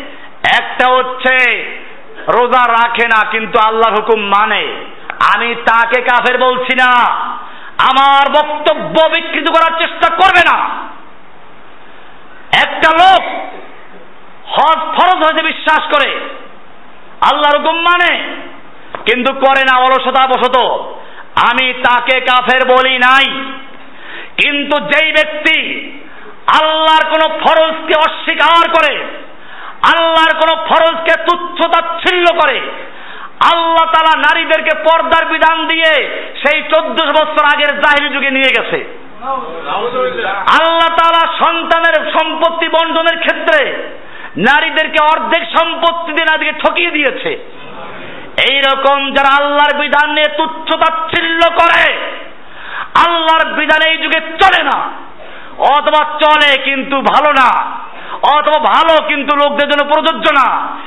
একটা হচ্ছে, রোজা রাখে না, কিন্তু আল্লাহর হুকুম মানে। আমি তাকে কাফের বলছি না। আমার বক্তব্য বিকৃত করার চেষ্টা করবে না। একটা লোক হজ ফরজ হয়েছে বিশ্বাস করে। আল্লাহর হুকুম মানে। কিন্তু করে না অলসতা বসত আমি তাকে কাফের বলি নাই। কিন্তু যেই ব্যক্তি আল্লাহর কোন ফরজকে অস্বীকার করে, আল্লাহর কোন ফরজকে তুচ্ছ তাচ্ছিল্য করে, আল্লাহ তালা নারীদেরকে পর্দার বিধান দিয়ে সেই চোদ্দশো বছর আগের জাহিরি যুগে নিয়ে গেছে। আল্লাহ তালা সন্তানের সম্পত্তি বন্টনের ক্ষেত্রে নারীদেরকে অর্ধেক সম্পত্তি দিয়ে নারীকে ঠকিয়ে দিয়েছে। এই রকম যারা আল্লাহর বিধান নিয়ে তুচ্ছ তাচ্ছিল্য করে আল্লাহর বিধান এই যুগে চলে না। অথবা চলে কিন্তু ভালো না। অথবা ভালো কিন্তু লোকদের জন্য প্রযোজ্য না।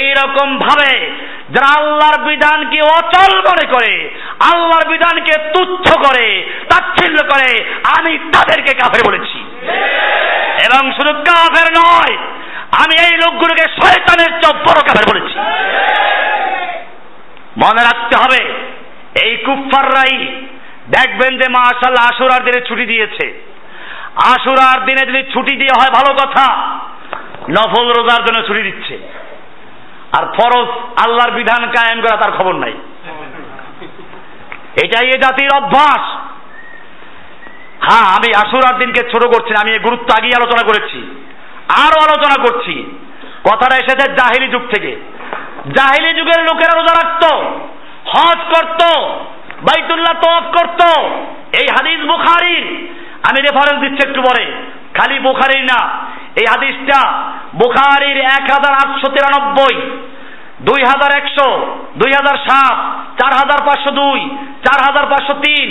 এইরকম ভাবে যারা আল্লাহর বিধানকে অচল মনে করে, আল্লাহর বিধানকে তুচ্ছ করে, তাচ্ছিল্য করে, আমি তাদেরকে কাফের বলেছি। এবং শুধু কাফের নয়, আমি এই লোকগুলোকে শয়তানের চপ বড় কাফের বলেছি। মনে রাখতে হবে, এই কুফাররাই দেখবেন যে মাশাল্লাহ আশুরার দিনে ছুটি দিয়েছে। আশুরার দিনে যদি ছুটি দিয়ে হয় ভালো কথা, নফল রোজার জন্য ছুটি দিচ্ছে। আর ফরজ আল্লাহর বিধান কায়েম করা তার খবর নাই। এটাই এ জাতির অভ্যাস। হ্যাঁ আমি আশুরার দিনকে ছোট করছি আমি এর গুরুত্ব আগেই আলোচনা করেছি। আরও আলোচনা করছি। কথাটা এসেছে জাহিলি যুগ থেকে। জাহিলি যুগের লোকেরা রোজা রাখতো, হজ করত বাইতুল্লাহ তফ করত। এই হাদিস বুখারির। আমি রেফারেন্স দিচ্ছি একটু পরে। খালি বুখারির না। এই হাদিসটা বুখারির এক হাজার আটশো তিরানব্বই দুই হাজার একশো দুই হাজার সাত চার হাজার পাঁচশো দুই চার হাজার পাঁচশো তিন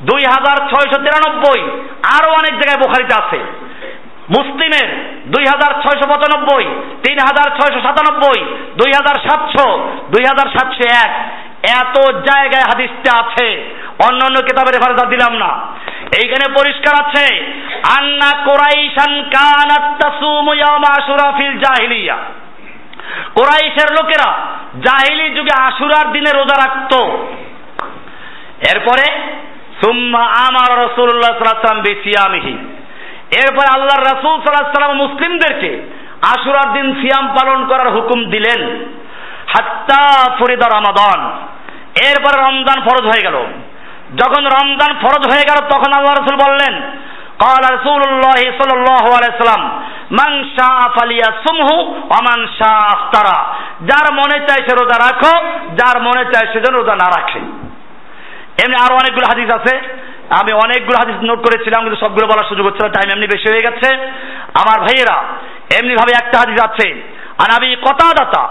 দুই হাজার ছয়শো তিরানব্বই। আরও অনেক জায়গায় বুখারিতে আছে। মুসলিমের দুই হাজার ছয়শো পঁচানব্বই তিন হাজার ছয়শো সাতানব্বই দুই হাজার সাতশো দুই হাজার সাতশো এক এত জায়গায় হাদিসটা আছে। অন্য অন্য কিতাবের রেফারেন্স দিলাম না। এইখানে পরিষ্কার আছে, আন্না কোরাইশান কানাত তাসুমু ইয়াউমা আশুরা ফিল জাহিলিয়া। কোরাইশের লোকেরা জাহিলি যুগে আশুরার দিনে রোজা রাখত। এরপরে, সুম্মা আমার আলাইহি ওয়াসাল্লাম বিসিয়ামিহি। এরপর আল্লাহ রাসূল সাল্লাল্লাহু আলাইহি ওয়াসাল্লাম মুসলিমদেরকে আশুরার দিন সিয়াম পালন করার হুকুম দিলেন। হাত্তা ফরিদা রমাদান। এরপরে রমজান ফরজ হয়ে গেল যখন রমজান ফরজ হয়ে গেল তখন আল্লাহ রসুল বললেন قال رسول الله صلى الله عليه وسلم من شاء فليصمه ومن شاء افطر যার মনে চায় সে রোজা রাখো যার মনে চায় সে যেন রোজা না রাখে এমনি আরো অনেকগুলো হাদিস আছে আমি অনেকগুলো হাদিস নোট করেছিলাম কিন্তু সবগুলো বলার সুযোগ হচ্ছে না টাইম এমনি বেশি হয়ে গেছে আমার ভাইয়েরা এমনি ভাবে একটা হাদিস আছে আর আমি কথা দাতা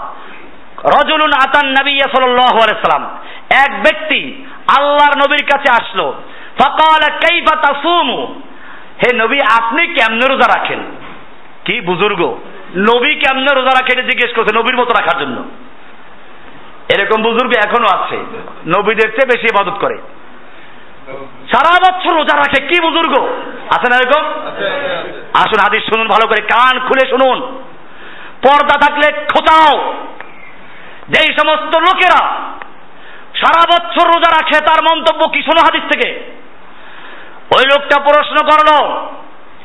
রজুলুন আতান নবী সাল্লাল্লাহু আলাইহি সাল্লাম এক ব্যক্তি আল্লাহর নবীর কাছে আসলো। হে নবী, আপনি কেমনে রোজা রাখেন? কি বুজুর্গ। নবী কেমনে রোজা রাখেন জিজ্ঞেস করছে নবীর মতো রাখার জন্য। এরকম বুজুর্গ এখনও আছে। নবীদের চেয়ে বেশি ইবাদত করে। সারা বছর রোজা রাখে কি বুজুর্গ? আছে না এরকম? আসুন হাদিস শুনুন, ভালো করে কান খুলে শুনুন। পর্দা থাকলে খোঁচাও। যেই সমস্ত লোকেরা সারা বছর রোজা রাখে, তার মন্তব্য কি? শোনো হাদিস থেকে। ওই লোকটা প্রশ্ন করল,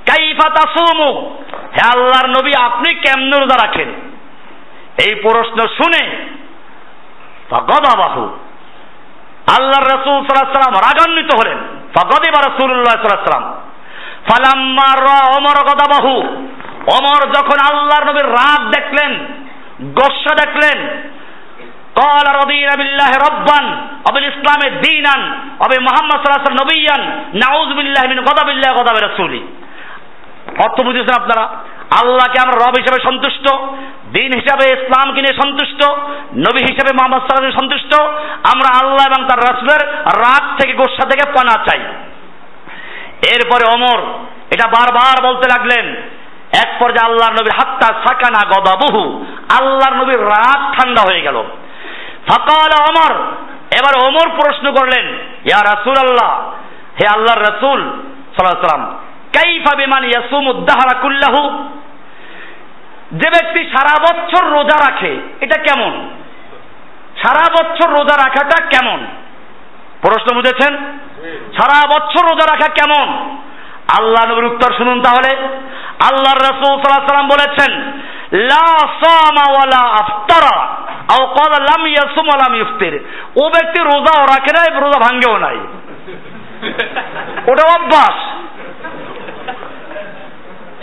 কাইফা তাসুমু? হে আল্লাহর নবী, আপনি কেমন রোজা রাখেন? এই প্রশ্ন শুনে গদাবাহু আল্লাহ রসুল সাল্লাম রাগান্বিত হলেন। ফগদিবা রসুল্লাহ সাল্লাম ফালাম্মা র অমর গদাবাহু। অমর যখন আল্লাহর নবীর রাগ দেখলেন, গোসা দেখলেন قال رضينا بالله ربا وبالاسلام دينا وبمحمد صلى الله عليه وسلم نبيا نعوذ بالله من غضب الله غضب رسوله অর্থ বুঝেছেন আপনারা আল্লাহকে আমরা রব হিসেবে সন্তুষ্ট দিন হিসাবে ইসলামকে নিয়ে সন্তুষ্ট নবী হিসেবে মোহাম্মদ সাল্লাহ সন্তুষ্ট আমরা আল্লাহ এবং তার রাসুলের রাগ থেকে গোসা থেকে পানা চাই এরপরে অমর এটা বারবার বলতে লাগলেন এক পর্যায়ে আল্লাহর নবীর হাত্তা সাকানা গদাবহু আল্লাহর নবীর রাগ ঠান্ডা হয়ে গেল ফাকাল অমর এবার অমর প্রশ্ন করলেন, ইয়া রাসূল আল্লাহ হে আল্লাহর রাসূল সাল্লাম কাইফা বিমান ইয়াসুমু দাহরা কুল্লাহু? যে ব্যক্তি সারা বছর রোজা রাখে, এটা কেমন? সারা বছর রোজা রাখাটা কেমন? প্রশ্ন বুঝেছেন? সারা বছর রোজা রাখা কেমন? আল্লাহ নবীর উত্তর শুনুন তাহলে। আল্লাহর রাসূল সাল্লাল্লাহু সাল্লাম বলেছেন, লা সামা ওয়ালা আফতারা। আও ক্বালা লাম ইয়াসুম ওয়া লাম ইফতির। ও ব্যক্তি রোজাও রাখে নাই, রোজা ভাঙ্গেও নাই। ওটা অভ্যাস।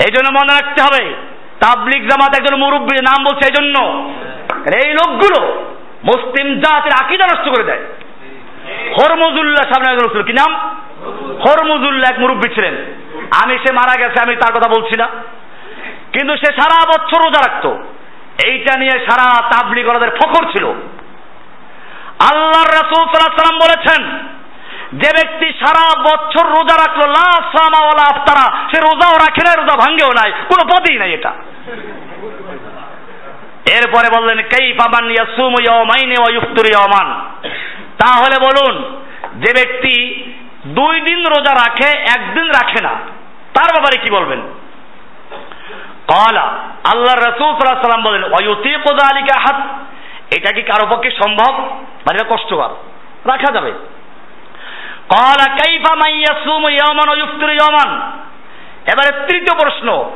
এই জন্য মনে রাখতে হবে তাবলিক জামাত একজন মুরব্বীর নাম বলছে এই জন্য এই লোকগুলো মুসলিম জাতির আকিদা নষ্ট করে দেয়। হরমজুল্লাহ সামনে একজন কি নাম? হরমজুল্লাহ এক মুরব্বী ছিলেন। আমি সে মারা গেছে, আমি তার কথা বলছি না। কিন্তু সে সারা বছর রোজা রাখতো। এইটা নিয়ে সারা তাবলিগ ওনাদের ফখর ছিল। আল্লাহর রাসূল সাল্লাল্লাহু বলেছেন, যে ব্যক্তি সারা বছর রোজা রাখল, লা সামা ওয়ালা আফতারা, সে রোজাও রাখে না রোজা ভাঙ্গেও নাই, কোনো পদই নাই এটা। এরপরে বললেন, কাইফা মান ইয়াসুমু ইয়াওমাইনি ওয়া ইফতিরু ইয়াওমান। তাহলে বলুন, যে ব্যক্তি দুই দিন রোজা রাখে, একদিন রাখে না, তার ব্যাপারে কি বলবেন? কলা আল্লাহ রসুল সাল্লাম বলেন অয়ুতিকু যালিকা হাত এটা কি কারও পক্ষে সম্ভব? মানে কষ্টকর। রাখা যাবে। কলা কাইফা মান ইয়াসুমু ইয়াওমান ওয়া ইফতিরু ইয়াওমান? এবারে তৃতীয় প্রশ্ন,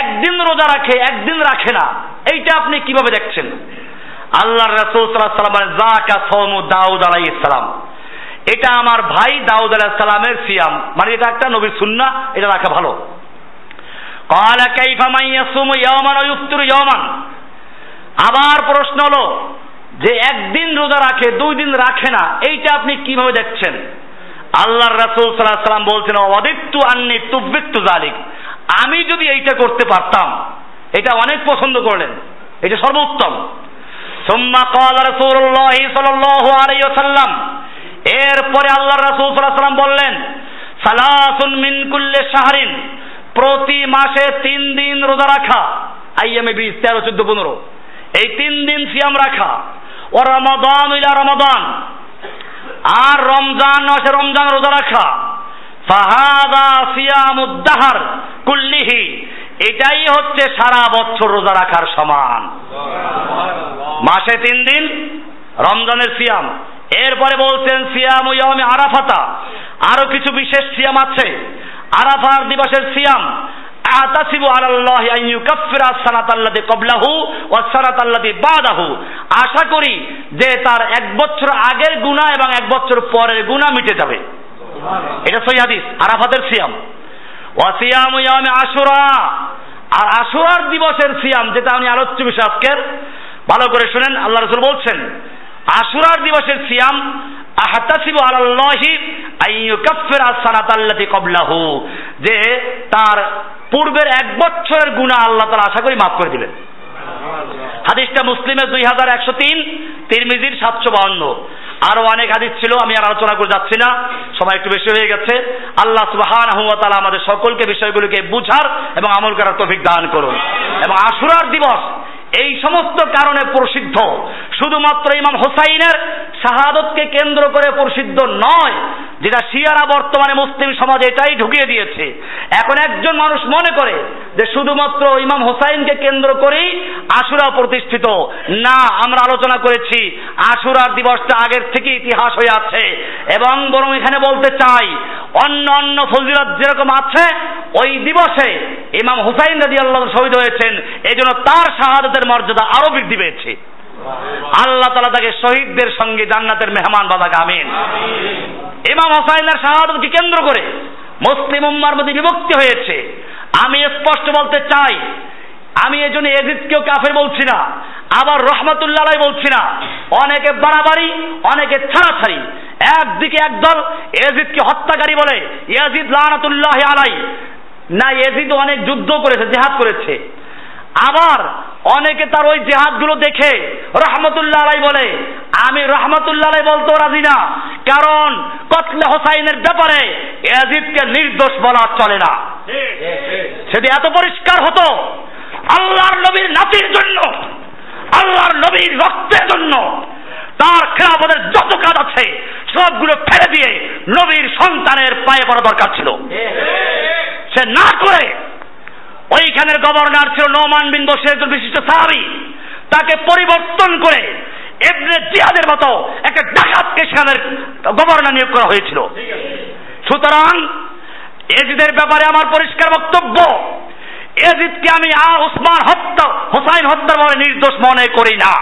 একদিন রোজা রাখে, একদিন রাখে না, এইটা আপনি কীভাবে দেখছেন? আল্লাহ রসুল সাল্লাম বলেন জাকা সৌমু দাউদ আলাইহিস এটা আমার ভাই দাউদ আলাইহিস সিয়াম। মানে এটা একটা নবীর সুন্নাহ, এটা রাখা ভালো। قال كيف من يصوم يوما ويفطر يوما আবার প্রশ্ন হলো যে একদিন রোজা রাখে দুই দিন রাখে না এইটা আপনি কিভাবে দেখছেন আল্লাহর রাসূল সাল্লাল্লাহু আলাইহি সাল্লাম বলছেন ওয়াদিত্তু আন্নি তুবিত্তু জালিক আমি যদি এইটা করতে পারতাম এটা অনেক পছন্দ করলেন এটা সর্বোত্তম সুম্মা ক্বালা রাসূলুল্লাহ সাল্লাল্লাহু আলাইহি ওয়াসাল্লাম এরপরে আল্লাহর রাসূল সাল্লাল্লাহু আলাইহি সাল্লাম বললেন সালাসুন মিন কুল্লি শাহরিন প্রতি মাসে তিন দিন রোজা রাখা। আইএমএ বিশ তেরো, চোদ্দ, পনেরো। এই তিন দিন সিয়াম রাখা। ও রমাদান ইলা রমাদান আর রমজান মাসে রমজান রোজা রাখা। ফাহাদা সিয়ামুদ্দাহার কুল্লিহি। এটাই হচ্ছে সারা বছর রোজা রাখার সমান। মাসে তিন দিন রমজানের সিয়াম। এরপরে বলছেন সিয়াম ইয়ামে আরাফাতা। আরও কিছু বিশেষ সিয়াম আছে। আরাফার দিবসের সিয়াম। আতাসিবু আলাল্লাহি আন ইউকাফফিরা সানাতাল্লাতি ক্বাবলাহু ওয়া সানাতাল্লাতি বাদাহু। আশা করি যে তার এক বছর আগের গুনাহ এবং এক বছর পরের গুনাহ মিটে যাবে। এটা সহি হাদিস আরাফাতের সিয়াম। ওয়া সিয়ামু ইয়ামে আশুরা। আর আশুরার দিবসের সিয়াম যেটা আমি আলোচ্য বিষয় আজকের ভালো করে শুনেন আল্লাহ রাসূল বলছেন আশুরার দিবসের সিয়াম আহাতাসিবু আলাল্লাহি আইয়ুকাফফিরা সানাতাল্লাতি ক্বাবলাহু যে তার পূর্বের এক বছরের গুনাহ আল্লাহ তাআলা আশা করি মাফ করে দিবেন। হাদিসটা মুসলিমের দুই হাজার একশো তিন তিরমিজির সাতশো বাউন্ন আরও অনেক হাদিস ছিল আমি আর আলোচনা করে যাচ্ছি না সময় একটু বেশি হয়ে গেছে। আল্লাহ সুবহানাহু ওয়া তাআলা আমাদের সকলকে বিষয়গুলোকে বুঝার এবং আমল করার তৌফিক দান করুন। এবং আশুরার দিবস এই সমস্ত কারণে প্রসিদ্ধ। শুধুমাত্র ইমাম হোসাইনের শাহাদতকে কেন্দ্র করে প্রসিদ্ধ নয়, যেটা শিয়ারা বর্তমানে মুসলিম সমাজে এটাই ঢুকিয়ে দিয়েছে। এখন একজন মানুষ মনে করে যে শুধুমাত্র ইমাম হোসাইনকে কেন্দ্র করেই আশুরা প্রতিষ্ঠিত। না, আমরা আলোচনা করেছি, আশুরার দিবসটা আগের থেকে ইতিহাস হয়ে আছে। এবং বরং এখানে বলতে চাই, অন্য অন্য ফজিলত যেরকম আছে, ওই দিবসে ইমাম হুসাইন রাজি আল্লাহ শহীদ হয়েছেন। এই জন্য তার শাহাদতের মর্যাদা আরও বৃদ্ধি পেয়েছে। আল্লাহ তালা তাকে শহীদদের সঙ্গে জান্নাতের মেহমান বাবাকে আমিন। ইমাম হোসাইনের শাহাদতকে কেন্দ্র করে মুসলিম উম্মার মধ্যে বিভক্তি হয়েছে। আমি স্পষ্ট বলতে চাই, আমি এই জন্য এজিদকেও কাফের বলছি না, আবার রহমতুল্লাহ বলছি না। অনেকে বাড়াবাড়ি, অনেকে ছাড়াছাড়ি। একদিকে একদল এজিদকে হত্যাকারী বলে, ইয়াজিদ লানাতুল্লাহ আলাই না, এজিদ অনেক যুদ্ধ করেছে, জেহাদ করেছে। আবার অনেকে তার ওই জেহাদগুলো দেখে রহমতুল্লাহ বলে, আমি রহমতুল্লাহ আলাই রাজি না। কারণ কতলে হোসাইনের ব্যাপারে এজিদকে নির্দোষ বলা চলে না। সেটি এত পরিষ্কার হতো আল্লাহর নবীর নাতির জন্য, আল্লাহর নবীর রক্তের জন্য। তার খেলাপদের যত কাজ আছে, সবগুলো ফেলে দিয়ে নবীর সন্তানের পায়ে পড়া দরকার ছিল। সে না করে ওইখানের গভর্নর ছিল নোমান বিন বসে একজন বিশিষ্ট সাহাবি। তাকে পরিবর্তন করে এমনি জিয়াদের মতো একটা ডাকাতকে সেখানের গভর্নর নিয়োগ করা হয়েছিল। সুতরাং এজিদের ব্যাপারে আমার পরিষ্কার বক্তব্য এজিদকে আমি আর ওসমান হত্যা হোসাইন হত্যার বলে নির্দোষ মনে করি না।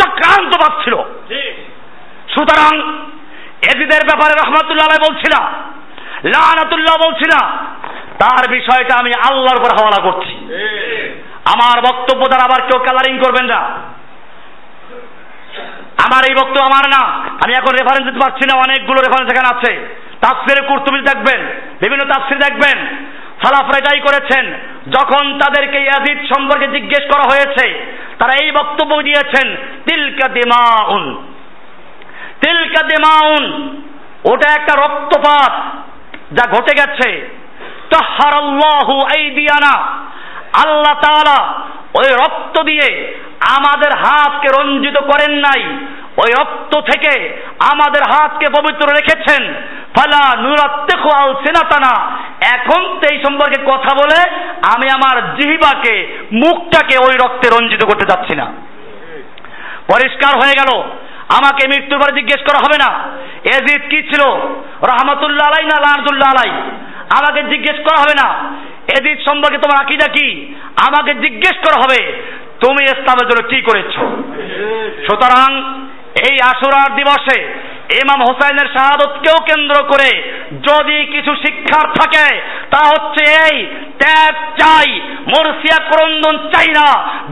চক্রান্ত পাচ্ছিল সুতরাং এজিদের ব্যাপারে রহমতুল্লাহ বলছি না লানাতুল্লাহ বলছি না তার বিষয়টা আমি আল্লাহর উপর হাওয়ালা করছি। আমার বক্তব্য দ্বারা আবার কেউ কালারিং করবেন না। আমার এই বক্তব্য আমার না। আমি এখন রেফারেন্স দিতে পারছি না, অনেকগুলো রেফারেন্স এখানে আছে। তাফসিরে কুর্তুবি দেখবেন, বিভিন্ন তাফসির দেখবেন। সালাফরা এটাই করেছেন, যখন তাদেরকে ইয়াজিদ সম্পর্কে জিজ্ঞেস করা হয়েছে, তারা এই বক্তব্য দিয়েছেন, তিলকা দিমাউন। তিলকা দিমাউন, ওটা একটা রক্তপাত যা ঘটে গেছে। তাহারাল্লাহু আইদিয়ানা। আল্লাহ তাআলা ওই রক্ত দিয়ে আমাদের হাতকে রঞ্জিত করেন নাই। ওই রক্ত থেকে আমাদের হাতকে পবিত্র রেখেছেন। ফালা নুরাত্তেখু আল সিনাতানা। এখন তো এই সম্পর্কে কথা বলে আমি আমার জিহিবাকে, মুখটাকে ওই রক্তে রঞ্জিত করতে যাচ্ছি না। পরিষ্কার হয়ে গেল। আমাকে মৃত্যুর পরে জিজ্ঞেস করা হবে না। এজিদ কি ছিল? রহমতুল্লাহ আলাই না লাহদুল্লাহ আলাই আমাকে জিজ্ঞেস করা হবে না। এদিক সম্পর্কে তোমার আকিদা কি? আমাকে জিজ্ঞেস করা হবে, তুমি ইসলামের জন্য কি করেছ? সুতরাং এই আশুরার দিবসে ইমাম হোসাইনের শাহাদতকেও কেন্দ্র করে যদি কিছু শিক্ষার থাকে, তা হচ্ছে এই, ত্যাগ চাই, মরসিয়া ক্রন্দন চাই না।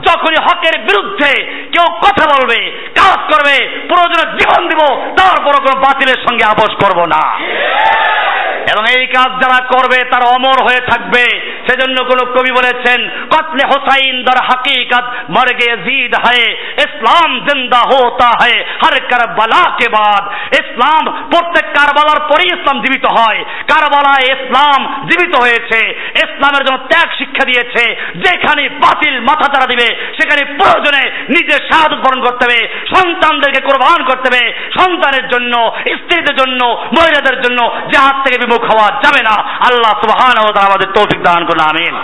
যখনই হকের বিরুদ্ধে কেউ কথা বলবে, কাজ করবে, প্রয়োজনে জীবন দিব তারপর কোনো বাতিলের সঙ্গে আপোষ করব না। এবং এই কাজ যারা করবে তারা অমর হয়ে থাকবে। সেজন্য কোন কবি বলেছেন, কতলে হোসাইন দর হাকিকত মর গে জিদ হয়, ইসলাম জিন্দা হোতা হয়, হর কারবালা কে বাদ। ইসলাম, প্রত্যেক কারবালার পরেই ইসলাম জীবিত হয়। কারবালায় ইসলাম জীবিত হয়েছে, ইসলামের জন্য ত্যাগ শিক্ষা দিয়েছে। যেখানে বাতিল মাথা তারা দিবে, সেখানে প্রয়োজনে নিজের শাহাদত বরণ করতে হবে, সন্তানদেরকে কোরবান করতে হবে। সন্তানের জন্য, স্ত্রীদের জন্য, মহিলাদের জন্য জাহাজ থেকে বিমুখ হওয়া যাবে না। আল্লাহ তাআলা আমাদের তৌফিক দান করুন আমিন।